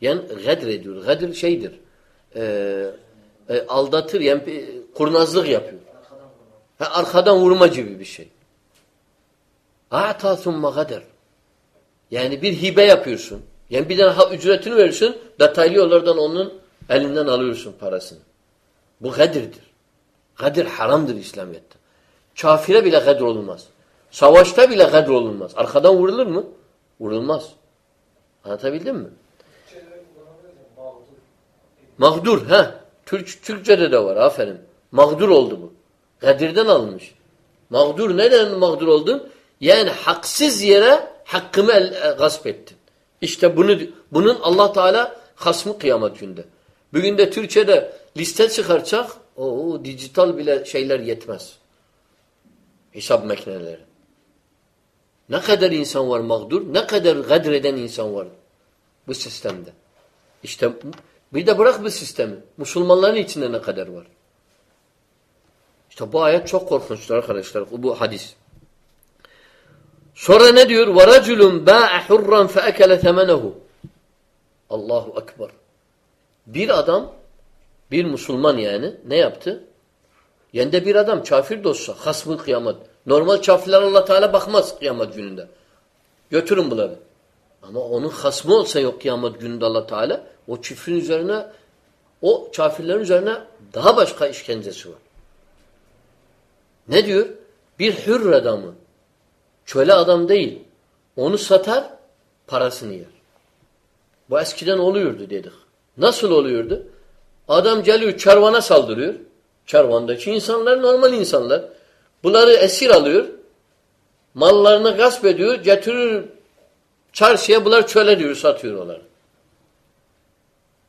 Yani gadr ediyor. Şeydir. E, e, aldatır yani kurnazlık yapıyor. Ha, arkadan vurma gibi bir şey. A'ta thumma gader. Yani bir hibe yapıyorsun. Yani bir tane ücretini verirsin, detaylı yollardan onun elinden alıyorsun parasını. Bu gadirdir. Gadir haramdır İslamiyet'te. Kafire bile gadir olunmaz. Savaşta bile gadir olunmaz. Arkadan vurulur mu? Vurulmaz. Anlatabildim mi? Mağdur. ha. Türk, Türkçe'de de var. Aferin. Mağdur oldu bu. Gadir'den alınmış. Mağdur. Neden mağdur oldun? Yani haksız yere hakkımı el, e, gasp ettin. İşte bunu bunun Allah Teala hasmı kıyamet günde. Bugün de Türkçe'de liste çıkaracak o dijital bile şeyler yetmez. Hesap makineleri. Ne kadar insan var mağdur, ne kadar gadreden insan var bu sistemde. İşte bir de bırak bu sistemi. Müslümanların içinde ne kadar var. İşte bu ayet çok korkunçtur arkadaşlar. Bu hadis. Sonra ne diyor? وَرَجُلٌ بَاءَ حُرًّا فَأَكَلَ ثَمَنَهُ Allahu Ekber. Bir adam, bir Müslüman yani ne yaptı? Yende bir adam kafir de olsa hasmı kıyamet. Normal kafirler Allah Teala bakmaz kıyamet gününde. Götürün bunları. Ama onun hasmı olsa yok kıyamet gününde Allah Teala o çifrin üzerine o kafirlerin üzerine daha başka işkencesi var. Ne diyor? Bir hür adamı Köle adam değil. Onu satar, parasını yer. Bu eskiden oluyordu dedik. Nasıl oluyordu? Adam geliyor çarvana saldırıyor. Çarvandaki insanlar normal insanlar. Bunları esir alıyor. Mallarını gasp ediyor. Getirir çarşıya bunlar çöle diyor satıyor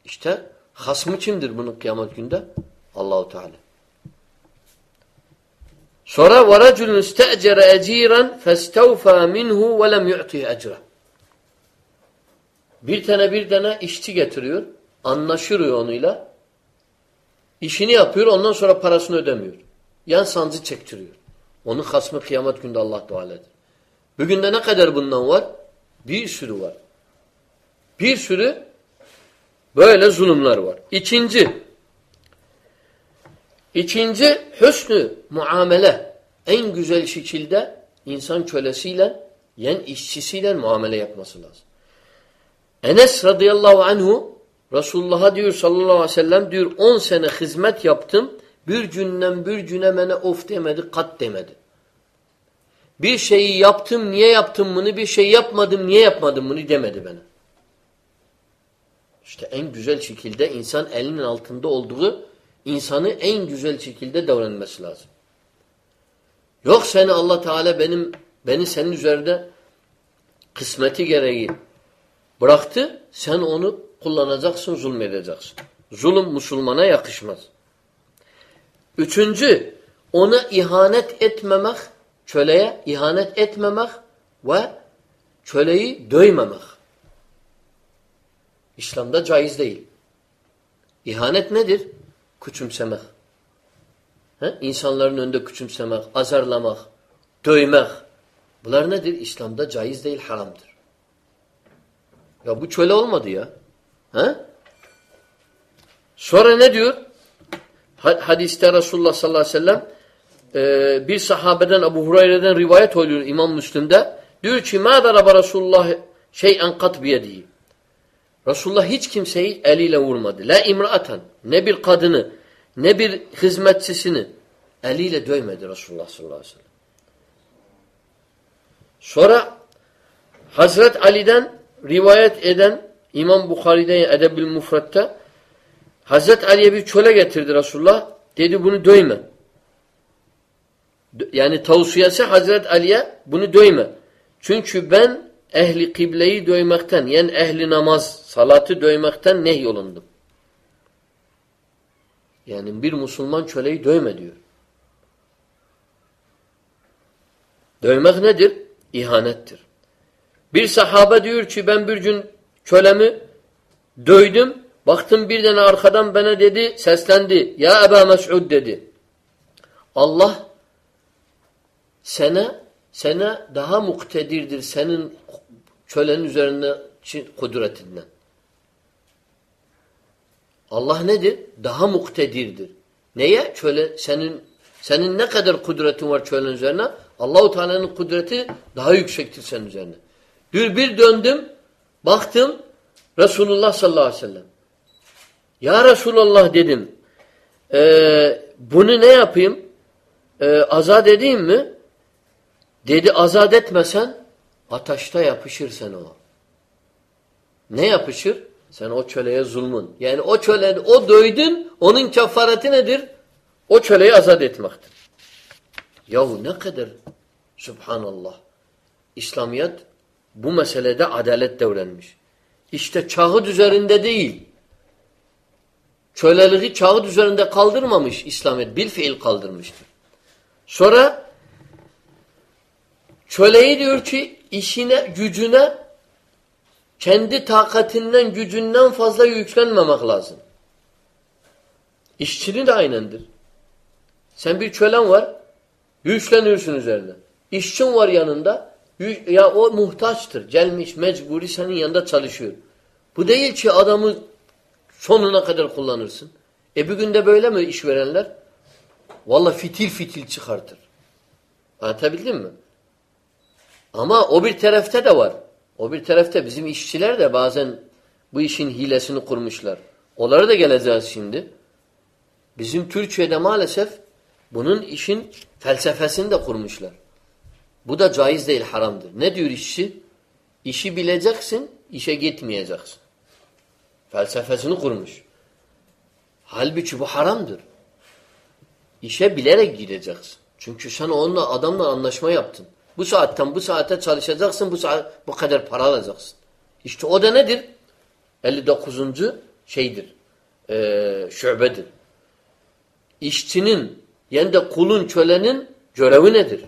İşte hasmı kimdir bunun kıyamet günde? Allahu Teala. Sonra وَرَجُلٌ اسْتَأْجَرَ اَج۪يرًا فَاسْتَوْفَى مِنْهُ وَلَمْ يُعْتِهِ اَجْرًا Bir tane bir tane işçi getiriyor. Anlaşıyor onuyla. İşini yapıyor. Ondan sonra parasını ödemiyor. Yan sancı çektiriyor. Onun hasmı kıyamet günde Allah Teala'dır. Bugün de ne kadar bundan var? Bir sürü var. Bir sürü böyle zulümler var. İkinci İkinci hüsnü muamele. En güzel şekilde insan kölesiyle, yen işçisiyle muamele yapması lazım. Enes radıyallahu anhu Resulullah'a diyor sallallahu aleyhi ve sellem diyor 10 sene hizmet yaptım. bir günden bir güne mene of demedi, kat demedi. Bir şeyi yaptım, niye yaptım bunu, bir şey yapmadım, niye yapmadım bunu demedi bana. İşte en güzel şekilde insan elinin altında olduğu insanı en güzel şekilde davranması lazım. Yok seni Allah Teala benim beni senin üzerinde kısmeti gereği bıraktı. Sen onu kullanacaksın, zulmedeceksin. Zulüm Müslümana yakışmaz. Üçüncü, ona ihanet etmemek, köleye ihanet etmemek ve köleyi döymemek. İslam'da caiz değil. İhanet nedir? Küçümsemek. He? İnsanların önünde küçümsemek, azarlamak, döymek. Bunlar nedir? İslam'da caiz değil, haramdır. Ya bu köle olmadı ya. He? Sonra ne diyor? Hadiste Resulullah sallallahu aleyhi ve sellem e, bir sahabeden Ebu Hureyre'den rivayet oluyor İmam Müslim'de. Diyor ki مَا دَرَبَ Resulullah şey'en kat biyedihi. Resulullah hiç kimseyi eliyle vurmadı. La imraaten. Ne bir kadını, ne bir hizmetçisini eliyle dövmedi Resulullah sallallahu aleyhi ve sellem. Sonra Hazret Ali'den rivayet eden İmam Bukhari'de Edeb-ül Mufrat'ta Hazret Ali'ye bir çöle getirdi Resulullah. Dedi bunu döyme. Yani tavsiyesi Hazret Ali'ye bunu döyme. Çünkü ben ehli kibleyi döymekten yani ehli namaz, salatı döymekten nehyolundum. Yani bir Müslüman köleyi dövme diyor. Dövmek nedir? İhanettir. Bir sahabe diyor ki ben bir gün kölemi döydüm. Baktım bir tane arkadan bana dedi, seslendi. Ya Eba Mes'ud dedi. Allah sana sana daha muktedirdir senin kölenin üzerinde kudretinden. Allah nedir? Daha muktedirdir. Neye? Köle senin senin ne kadar kudretin var kölenin üzerine? Allahu Teala'nın kudreti daha yüksektir senin üzerine. Bir bir döndüm, baktım Resulullah sallallahu aleyhi ve sellem. Ya Resulullah dedim. E, bunu ne yapayım? E, azat edeyim mi? Dedi azat etmesen ateşte yapışır sen o. Ne yapışır? Sen o çöleye zulmün. Yani o çöle, o döydün, onun kefareti nedir? O çöleyi azat etmektir. Yahu ne kadar Subhanallah. İslamiyet bu meselede adalet devrenmiş. İşte çağıt üzerinde değil. Köleliği çağıt üzerinde kaldırmamış İslamiyet. Bil fiil kaldırmıştır. Sonra köleyi diyor ki işine, gücüne kendi takatinden, gücünden fazla yüklenmemek lazım. İşçinin de aynendir. Sen bir kölen var, yükleniyorsun üzerine. İşçin var yanında, ya o muhtaçtır. Gelmiş, mecburi senin yanında çalışıyor. Bu değil ki adamı sonuna kadar kullanırsın. E bir günde böyle mi işverenler? Valla fitil fitil çıkartır. Anlatabildim mi? Ama o bir tarafta da var. O bir tarafta bizim işçiler de bazen bu işin hilesini kurmuşlar. Onlara da geleceğiz şimdi. Bizim Türkiye'de maalesef bunun işin felsefesini de kurmuşlar. Bu da caiz değil, haramdır. Ne diyor işçi? İşi bileceksin, işe gitmeyeceksin. Felsefesini kurmuş. Halbuki bu haramdır. İşe bilerek gideceksin. Çünkü sen onunla adamla anlaşma yaptın. Bu saatten bu saate çalışacaksın, bu saat bu kadar para alacaksın. İşte o da nedir? 59. şeydir. Ee, şöbedir. İşçinin yani de kulun, kölenin görevi nedir?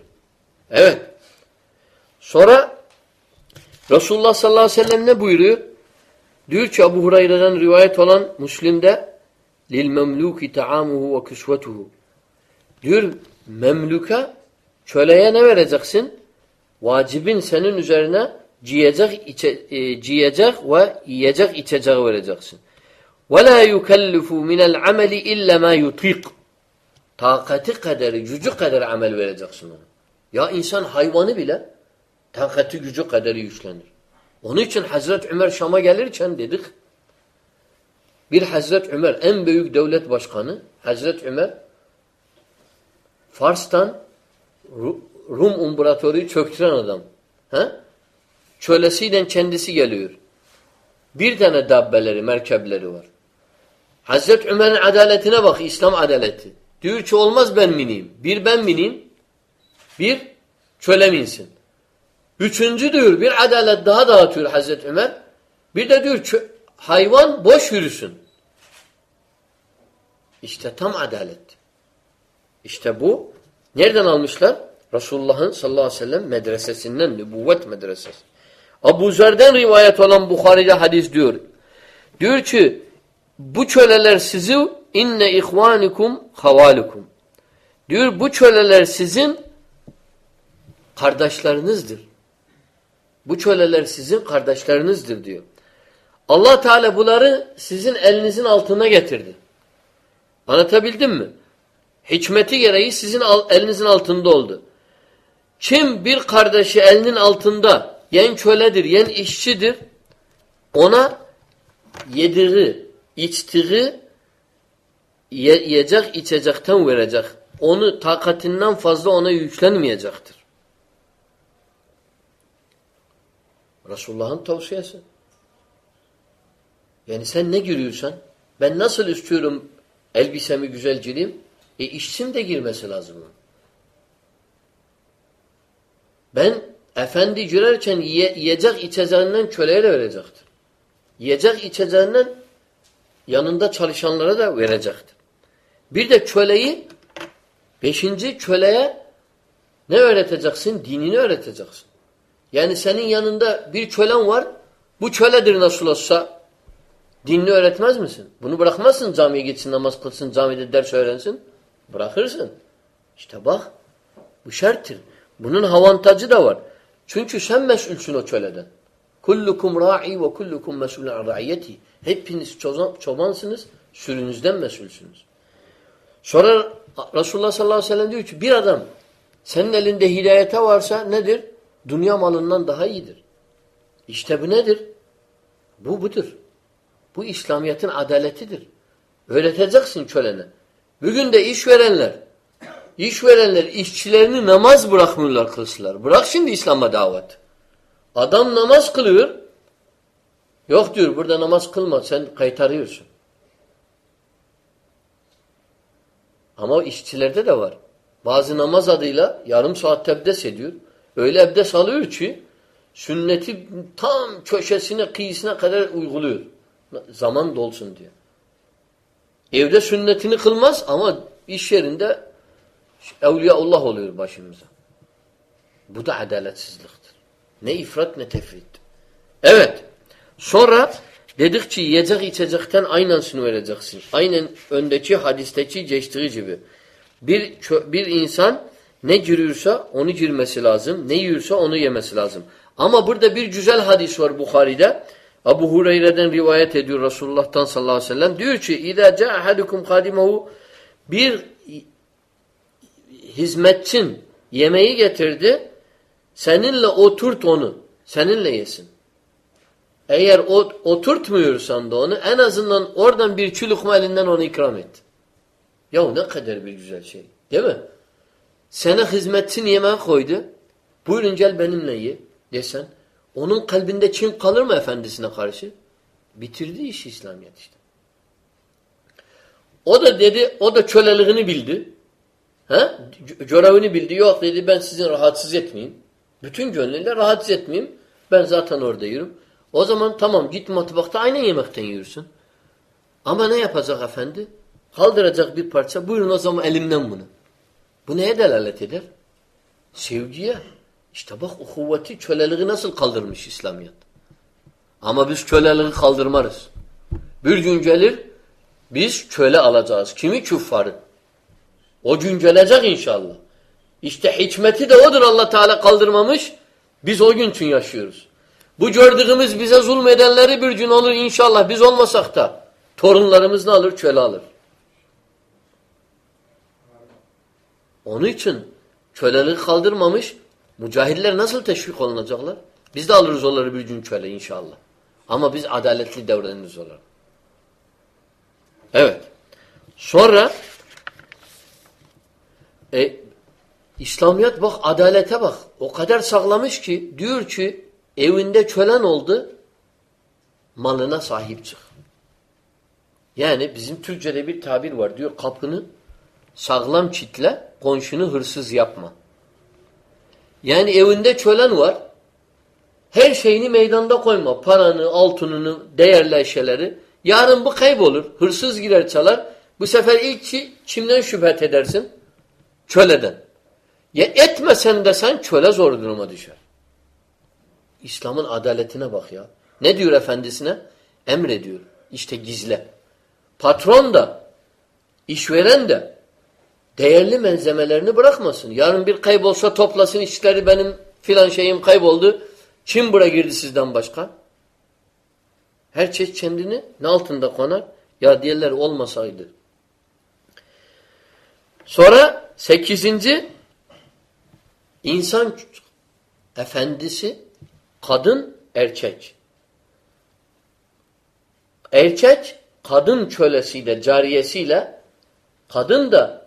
Evet. Sonra Resulullah sallallahu aleyhi ve sellem ne buyuruyor? Diyor ki Ebu Hureyre'den rivayet olan Müslim'de lil memluki ta'amuhu ve küsvetuhu. Diyor memluka köleye ne vereceksin? Vacibin senin üzerine ciyecek, içe, e, ciyecek ve yiyecek içecek vereceksin. وَلَا يُكَلِّفُ مِنَ الْعَمَلِ اِلَّا مَا يُطِيقُ Takati kadar, gücü kadar amel vereceksin ona. Ya insan hayvanı bile takati gücü kadar yüklenir. Onun için Hazreti Ömer Şam'a gelirken dedik bir Hazreti Ömer en büyük devlet başkanı Hazreti Ömer Fars'tan Ru- Rum İmparatorluğu çöktüren adam. He? Çölesiyle kendisi geliyor. Bir tane dabbeleri, merkepleri var. Hazreti Ömer'in adaletine bak, İslam adaleti. Diyor ki olmaz ben bineyim. Bir ben bineyim, bir çöle binsin. Üçüncü diyor bir adalet daha dağıtıyor Hazreti Ömer. Bir de diyor hayvan boş yürüsün. İşte tam adalet. İşte bu nereden almışlar? Resulullah'ın sallallahu aleyhi ve sellem medresesinden, nübüvvet medresesi. Abu Zer'den rivayet olan Bukhari'de hadis diyor. Diyor ki bu köleler sizi inne ihvanikum havalukum. Diyor bu köleler sizin kardeşlerinizdir. Bu köleler sizin kardeşlerinizdir diyor. Allah Teala bunları sizin elinizin altına getirdi. Anlatabildim mi? Hikmeti gereği sizin elinizin altında oldu. Kim bir kardeşi elinin altında yen köledir, yen işçidir ona yediği, içtiği ye, yiyecek, içecekten verecek. Onu takatinden fazla ona yüklenmeyecektir. Resulullah'ın tavsiyesi. Yani sen ne giriyorsan ben nasıl istiyorum elbisemi güzelciliğim e işçim de girmesi lazım. Ben efendi girerken ye, yiyecek içeceğinden köleye de verecektir. Yiyecek içeceğinden yanında çalışanlara da verecektir. Bir de köleyi beşinci köleye ne öğreteceksin? Dinini öğreteceksin. Yani senin yanında bir kölen var. Bu köledir nasıl olsa. Dinini öğretmez misin? Bunu bırakmazsın camiye gitsin, namaz kılsın, camide ders öğrensin. Bırakırsın. İşte bak. Bu şarttır. Bunun avantajı da var. Çünkü sen mesulsün o köleden. Kullukum ra'i ve kullukum mesulun an ra'iyeti. Hepiniz çobansınız, sürünüzden mesulsünüz. Sonra Resulullah sallallahu aleyhi ve sellem diyor ki bir adam senin elinde hidayete varsa nedir? Dünya malından daha iyidir. İşte bu nedir? Bu budur. Bu İslamiyet'in adaletidir. Öğreteceksin kölene. Bugün de iş verenler, iş verenler işçilerini namaz bırakmıyorlar kılsılar. Bırak şimdi İslam'a davet. Adam namaz kılıyor. Yok diyor burada namaz kılma sen kaytarıyorsun. Ama işçilerde de var. Bazı namaz adıyla yarım saat ebdes ediyor. Öyle ebdes alıyor ki sünneti tam köşesine, kıyısına kadar uyguluyor. Zaman dolsun diye. Evde sünnetini kılmaz ama iş yerinde Evliyaullah oluyor başımıza. Bu da adaletsizliktir. Ne ifrat ne tefrit. Evet. Sonra dedik ki yiyecek içecekten aynısını vereceksin. Aynen öndeki hadisteki geçtiği gibi. Bir, bir insan ne giriyorsa onu girmesi lazım. Ne yiyorsa onu yemesi lazım. Ama burada bir güzel hadis var Bukhari'de. Abu Hureyre'den rivayet ediyor Resulullah'tan sallallahu aleyhi ve sellem. Diyor ki اِذَا جَاءَ اَحَدُكُمْ قَادِمَهُ Bir hizmetçin yemeği getirdi. Seninle oturt onu. Seninle yesin. Eğer o, oturtmuyorsan da onu en azından oradan bir çülükma elinden onu ikram et. Ya ne kadar bir güzel şey. Değil mi? Sana hizmetçin yemeğe koydu. Buyurun gel benimle ye desen. Onun kalbinde çin kalır mı efendisine karşı? Bitirdi iş İslamiyet işte. O da dedi, o da köleliğini bildi. He? Görevini bildi. Yok dedi ben sizin rahatsız etmeyeyim. Bütün gönlüyle rahatsız etmeyeyim. Ben zaten orada yiyorum. O zaman tamam git matbakta aynı yemekten yiyorsun. Ama ne yapacak efendi? Kaldıracak bir parça. Buyurun o zaman elimden bunu. Bu neye delalet eder? Sevgiye. İşte bak o kuvveti köleliği nasıl kaldırmış İslamiyet. Ama biz köleliği kaldırmarız. Bir gün gelir biz köle alacağız. Kimi? Küffarı. O gün gelecek inşallah. İşte hikmeti de odur Allah Teala kaldırmamış. Biz o gün için yaşıyoruz. Bu gördüğümüz bize zulmedenleri bir gün olur inşallah. Biz olmasak da torunlarımız ne alır? Köle alır. Onun için kölelik kaldırmamış. Mücahidler nasıl teşvik olunacaklar? Biz de alırız onları bir gün köle inşallah. Ama biz adaletli davranırız olarak. Evet. Sonra e, İslamiyet bak adalete bak. O kadar sağlamış ki diyor ki evinde kölen oldu malına sahip çık. Yani bizim Türkçe'de bir tabir var diyor kapını sağlam çitle komşunu hırsız yapma. Yani evinde kölen var her şeyini meydanda koyma. Paranı, altınını, değerli eşyaları. Yarın bu kaybolur. Hırsız girer çalar. Bu sefer ilk kimden şüphet edersin? Köleden. Ya etmesen de sen köle zor duruma düşer. İslam'ın adaletine bak ya. Ne diyor efendisine? Emrediyor. İşte gizle. Patron da, işveren de değerli malzemelerini bırakmasın. Yarın bir kaybolsa toplasın işleri benim filan şeyim kayboldu. Kim buraya girdi sizden başka? Her çeşit kendini ne altında konar? Ya diğerler olmasaydı. Sonra sekizinci insan efendisi kadın erkek. Erkek kadın kölesiyle, cariyesiyle kadın da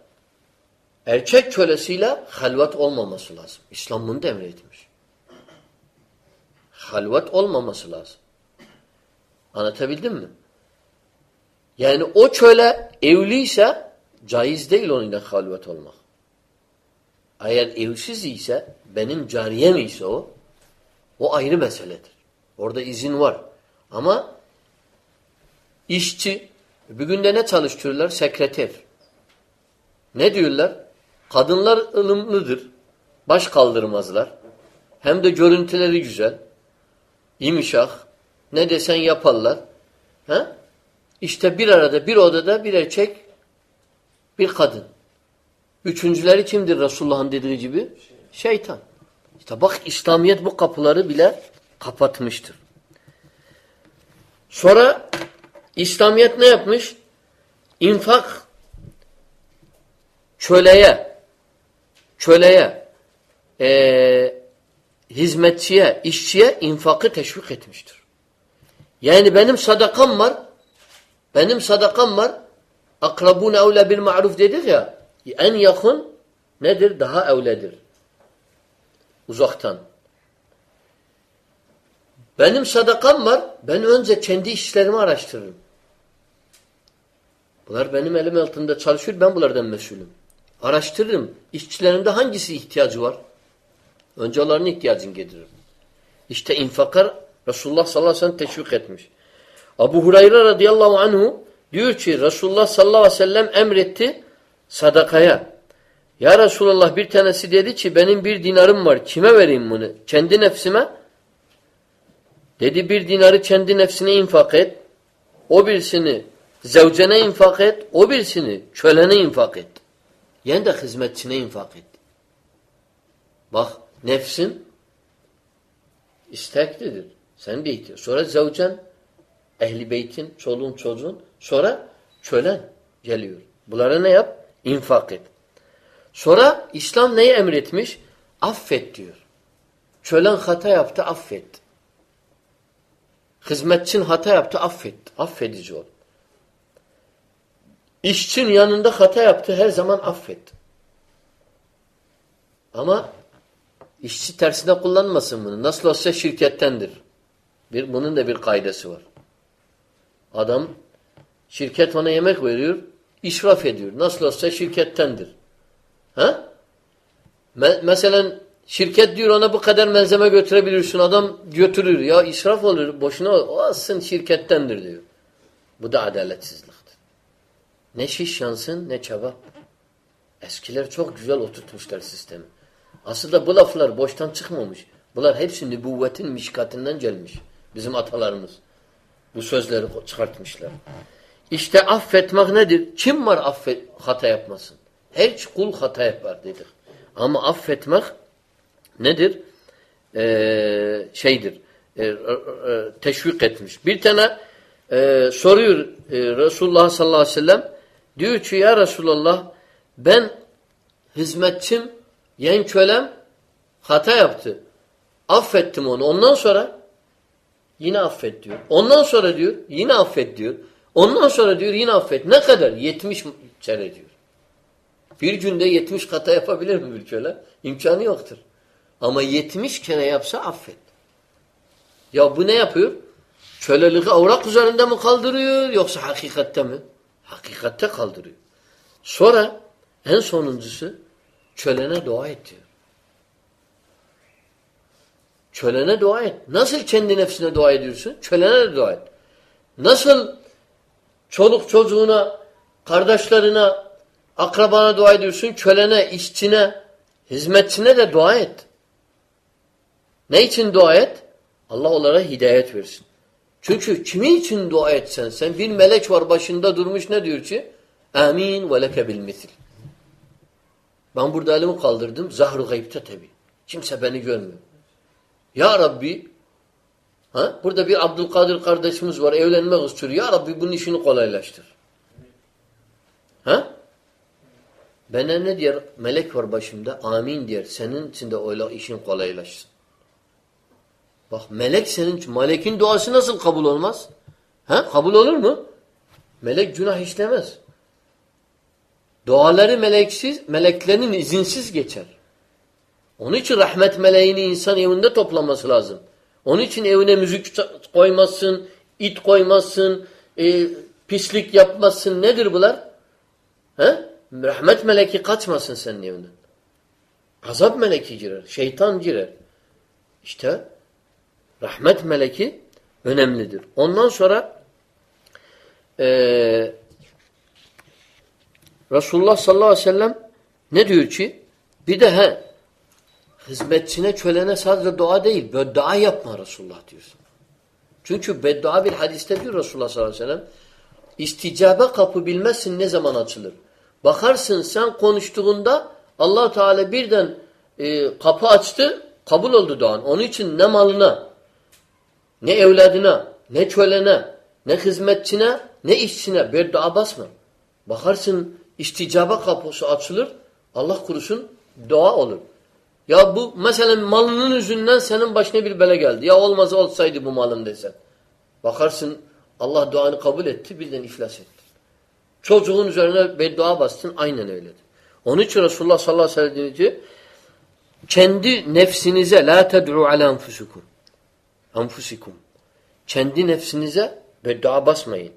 erkek kölesiyle halvet olmaması lazım. İslam bunu da emretmiş. Halvet olmaması lazım. Anlatabildim mi? Yani o köle evliyse caiz değil onunla halvet olmak. Eğer evsiz ise benim cariyem ise o o ayrı meseledir. Orada izin var. Ama işçi bir günde ne çalıştırırlar? Sekreter. Ne diyorlar? Kadınlar ılımlıdır. Baş kaldırmazlar. Hem de görüntüleri güzel. İmişah. Ne desen yaparlar. He? İşte bir arada bir odada bir erkek bir kadın. Üçüncüleri kimdir Resulullah'ın dediği gibi? Şeytan. İşte bak İslamiyet bu kapıları bile kapatmıştır. Sonra İslamiyet ne yapmış? İnfak çöleye çöleye e, hizmetçiye, işçiye infakı teşvik etmiştir. Yani benim sadakam var benim sadakam var akrabun evle bil ma'ruf dedik ya en yakın nedir? Daha evledir. Uzaktan. Benim sadakam var. Ben önce kendi işlerimi araştırırım. Bunlar benim elim altında çalışıyor. Ben bunlardan mesulüm. Araştırırım. İşçilerimde hangisi ihtiyacı var? Önce onların ihtiyacını getiririm. İşte infakar Resulullah sallallahu aleyhi ve sellem teşvik etmiş. Abu Hurayra radıyallahu anhu diyor ki Resulullah sallallahu aleyhi ve sellem emretti sadakaya. Ya Resulallah bir tanesi dedi ki benim bir dinarım var. Kime vereyim bunu? Kendi nefsime? Dedi bir dinarı kendi nefsine infak et. O birisini zevcene infak et. O birisini kölene infak et. Yani de hizmetçine infak et. Bak nefsin isteklidir. Sen de ihtiyaç. Sonra zevcen, ehli beytin, çoluğun çocuğun. Sonra kölen geliyor. Bunlara ne yap? İnfak et. Sonra İslam neyi emretmiş? Affet diyor. Kölen hata yaptı affet. Hizmetçin hata yaptı affet. Affedici ol. İşçin yanında hata yaptı her zaman affet. Ama işçi tersine kullanmasın bunu. Nasıl olsa şirkettendir. Bir, bunun da bir kaidesi var. Adam şirket ona yemek veriyor, israf ediyor. Nasıl olsa şirkettendir. Ha? Me mesela şirket diyor ona bu kadar malzeme götürebilirsin. Adam götürür. Ya israf olur. Boşuna o aslında şirkettendir diyor. Bu da adaletsizliktir. Ne şiş yansın ne çaba. Eskiler çok güzel oturtmuşlar sistemi. Aslında bu laflar boştan çıkmamış. Bunlar hepsi nübüvvetin mişkatinden gelmiş. Bizim atalarımız. Bu sözleri çıkartmışlar. İşte affetmek nedir? Kim var affet, hata yapmasın? Her kul hata yapar dedik. Ama affetmek nedir? Ee, şeydir. E, e, teşvik etmiş. Bir tane e, soruyor e, Resulullah sallallahu aleyhi ve sellem diyor ki ya Resulullah ben hizmetçim yen kölem hata yaptı. Affettim onu. Ondan sonra yine affet diyor. Ondan sonra diyor yine affet diyor. Ondan sonra diyor yine affet. Ne kadar? 70 kere diyor. Bir günde 70 kata yapabilir mi bir köle? İmkanı yoktur. Ama 70 kere yapsa affet. Ya bu ne yapıyor? Köleliği avrak üzerinde mi kaldırıyor yoksa hakikatte mi? Hakikatte kaldırıyor. Sonra en sonuncusu kölene dua et diyor. Kölene dua et. Nasıl kendi nefsine dua ediyorsun? Kölene de dua et. Nasıl çoluk çocuğuna, kardeşlerine, akrabana dua ediyorsun? Kölene, işçine, hizmetçine de dua et. Ne için dua et? Allah onlara hidayet versin. Çünkü kimi için dua etsen sen bir melek var başında durmuş ne diyor ki? Amin ve leke bil misil. Ben burada elimi kaldırdım. Zahru gaybte tabi. Kimse beni görmüyor. Ya Rabbi ha? burada bir Abdülkadir kardeşimiz var evlenmek istiyor. Ya Rabbi bunun işini kolaylaştır. Ha? Bana ne diyor? Melek var başımda. Amin diyor. Senin için de öyle işin kolaylaşsın. Bak melek senin. Melekin duası nasıl kabul olmaz? Ha? Kabul olur mu? Melek günah işlemez. Duaları meleksiz, meleklerin izinsiz geçer. Onun için rahmet meleğini insan evinde toplaması lazım. Onun için evine müzik koymazsın, it koymazsın, e, pislik yapmazsın. Nedir bunlar? He? Rahmet meleki kaçmasın senin evinden. Azap meleki girer, şeytan girer. İşte rahmet meleki önemlidir. Ondan sonra e, Resulullah sallallahu aleyhi ve sellem ne diyor ki? Bir de he, hizmetçine, kölene sadece dua değil, beddua yapma Resulullah diyorsun. Çünkü beddua bir hadiste diyor Resulullah sallallahu aleyhi ve sellem, isticabe kapı bilmezsin ne zaman açılır. Bakarsın sen konuştuğunda allah Teala birden e, kapı açtı, kabul oldu duan. Onun için ne malına, ne evladına, ne kölene, ne hizmetçine, ne işçine beddua basma. Bakarsın isticaba kapısı açılır, Allah kurusun dua olur. Ya bu mesela malının yüzünden senin başına bir bela geldi. Ya olmaz olsaydı bu malın desen. Bakarsın Allah duanı kabul etti birden iflas etti. Çocuğun üzerine beddua bastın aynen öyledir. Onun için Resulullah sallallahu aleyhi ve sellem kendi nefsinize la ted'u ala enfusikum. Enfusikum. Kendi nefsinize beddua basmayın.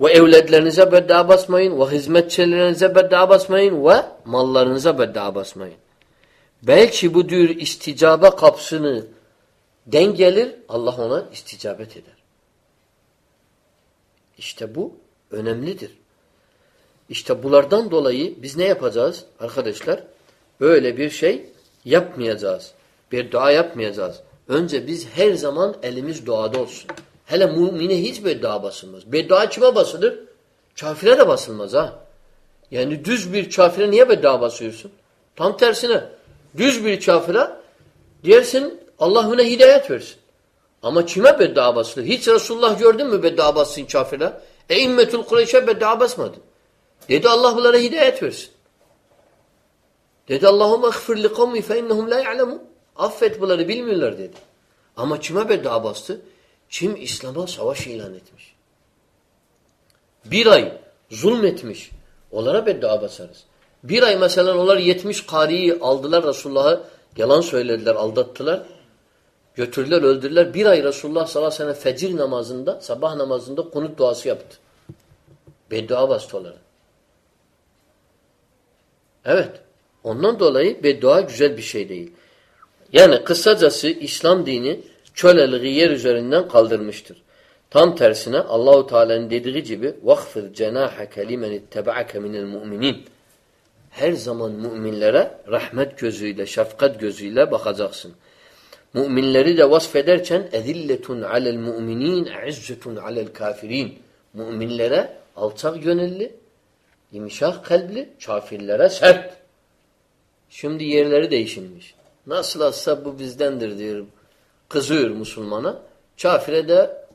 Ve evladlarınıza beddua basmayın. Ve hizmetçilerinize beddua basmayın. Ve mallarınıza beddua basmayın. Belki bu diyor isticabe kapsını dengelir. Allah ona isticabet eder. İşte bu önemlidir. İşte bulardan dolayı biz ne yapacağız arkadaşlar? Böyle bir şey yapmayacağız. Bir dua yapmayacağız. Önce biz her zaman elimiz duada olsun. Hele mümine hiç beddua basılmaz. Beddua kime basılır? Kafire de basılmaz ha. Yani düz bir kafire niye beddua basıyorsun? Tam tersine. Düz bir kafire dersin Allah ona hidayet versin. Ama kime beddua basılır? Hiç Resulullah gördün mü beddua bassın kafire? E immetül Kureyş'e beddua basmadı. Dedi Allah bunlara hidayet versin. Dedi Allahümme gfir li kavmi fe innehum la ya'lemun. Affet bunları bilmiyorlar dedi. Ama kime beddua bastı? Kim İslam'a savaş ilan etmiş. Bir ay zulmetmiş. Onlara beddua basarız. Bir ay mesela onlar yetmiş kariyi aldılar Resulullah'a. Yalan söylediler, aldattılar. Götürdüler, öldürdüler. Bir ay Resulullah sallallahu aleyhi ve sellem fecir namazında, sabah namazında konut duası yaptı. Beddua bastı onlara. Evet. Ondan dolayı beddua güzel bir şey değil. Yani kısacası İslam dini köleliği yer üzerinden kaldırmıştır. Tam tersine Allahu Teala'nın dediği gibi "Vakfir cenahake limen ittaba'ake minel mu'minin." Her zaman müminlere rahmet gözüyle, şefkat gözüyle bakacaksın. Müminleri de vasfederken ezilletun alel mu'minin, izzetun alel kafirin. Müminlere alçak gönüllü, yumuşak kalpli, kafirlere sert. Şimdi yerleri değişilmiş. Nasıl olsa bu bizdendir diyor. Kızıyor Müslümana. Kafire de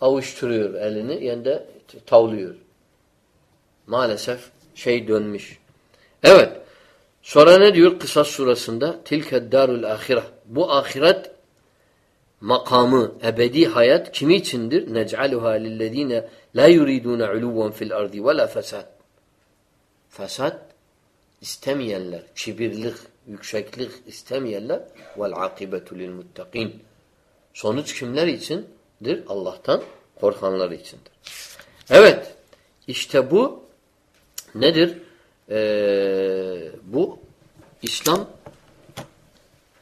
avuşturuyor elini yani de tavlıyor. Maalesef şey dönmüş. Evet. Sonra ne diyor Kısas surasında? Tilke darul ahireh. Bu ahiret makamı, ebedi hayat kimi içindir? Nec'aluha lillezine la yuriduna uluven fil ardi ve la fesad. Fesat istemeyenler, kibirlik, yükseklik istemeyenler vel akibetu lil muttakin. Sonuç kimler içindir? Allah'tan korkanlar içindir. Evet. işte bu nedir? Ee, bu İslam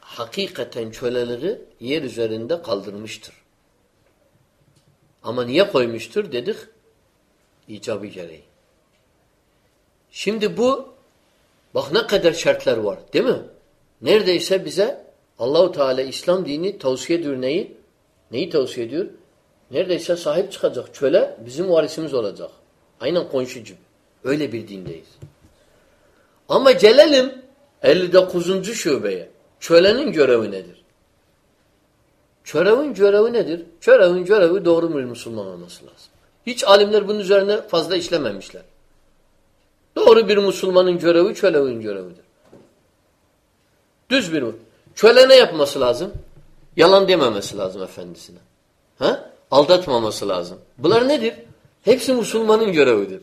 hakikaten köleleri yer üzerinde kaldırmıştır. Ama niye koymuştur dedik? İcabı gereği. Şimdi bu bak ne kadar şartlar var değil mi? Neredeyse bize Allahu Teala İslam dini tavsiye ediyor neyi? Neyi tavsiye ediyor? Neredeyse sahip çıkacak. Çöle bizim varisimiz olacak. Aynen gibi. Öyle bir dindeyiz. Ama gelelim 59. şubeye. Çölenin görevi nedir? Çörevin görevi nedir? Çörevin görevi doğru bir Müslüman olması lazım. Hiç alimler bunun üzerine fazla işlememişler. Doğru bir Müslümanın görevi çölevin görevidir. Düz bir Çöle ne yapması lazım? Yalan dememesi lazım efendisine. Ha? Aldatmaması lazım. Bunlar nedir? Hepsi Müslümanın görevidir.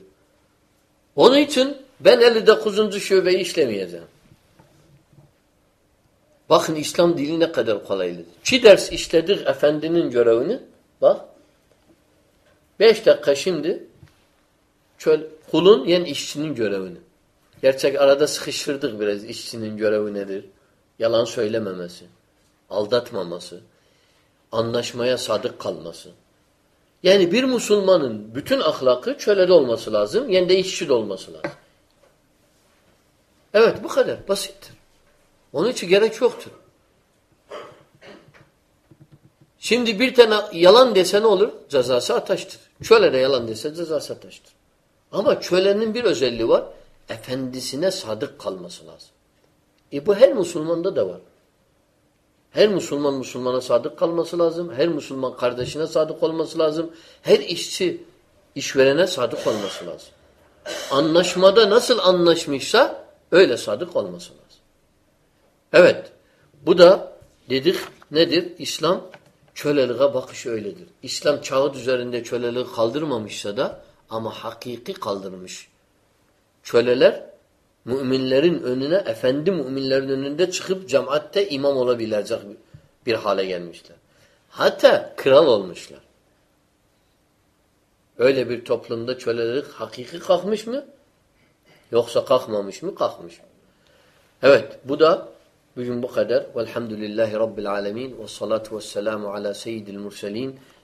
Onun için ben 59. şubeyi işlemeyeceğim. Bakın İslam dili ne kadar kolaydır. Çi ders işledik efendinin görevini. Bak. Beş dakika şimdi çöl, kulun yen işçinin görevini. Gerçek arada sıkıştırdık biraz işçinin görevi nedir? Yalan söylememesi, aldatmaması, anlaşmaya sadık kalması. Yani bir Müslümanın bütün ahlakı çölede olması lazım, yani de işçi de olması lazım. Evet bu kadar basittir. Onun için gerek yoktur. Şimdi bir tane yalan dese ne olur? Cezası ateştir. Çöle de yalan dese cezası ateştir. Ama çölenin bir özelliği var. Efendisine sadık kalması lazım. E bu her Müslümanda da var. Her Müslüman Müslümana sadık kalması lazım. Her Müslüman kardeşine sadık olması lazım. Her işçi işverene sadık olması lazım. Anlaşmada nasıl anlaşmışsa öyle sadık olması lazım. Evet. Bu da dedik nedir? İslam çöleliğe bakış öyledir. İslam çağıt üzerinde çöleliği kaldırmamışsa da ama hakiki kaldırmış. Köleler müminlerin önüne, efendi müminlerin önünde çıkıp cemaatte imam olabilecek bir hale gelmişler. Hatta kral olmuşlar. Öyle bir toplumda kölelik hakiki kalkmış mı? Yoksa kalkmamış mı? Kalkmış. Evet bu da bugün bu kadar. Velhamdülillahi Rabbil alemin. Ve salatu ve selamu ala seyyidil murselin.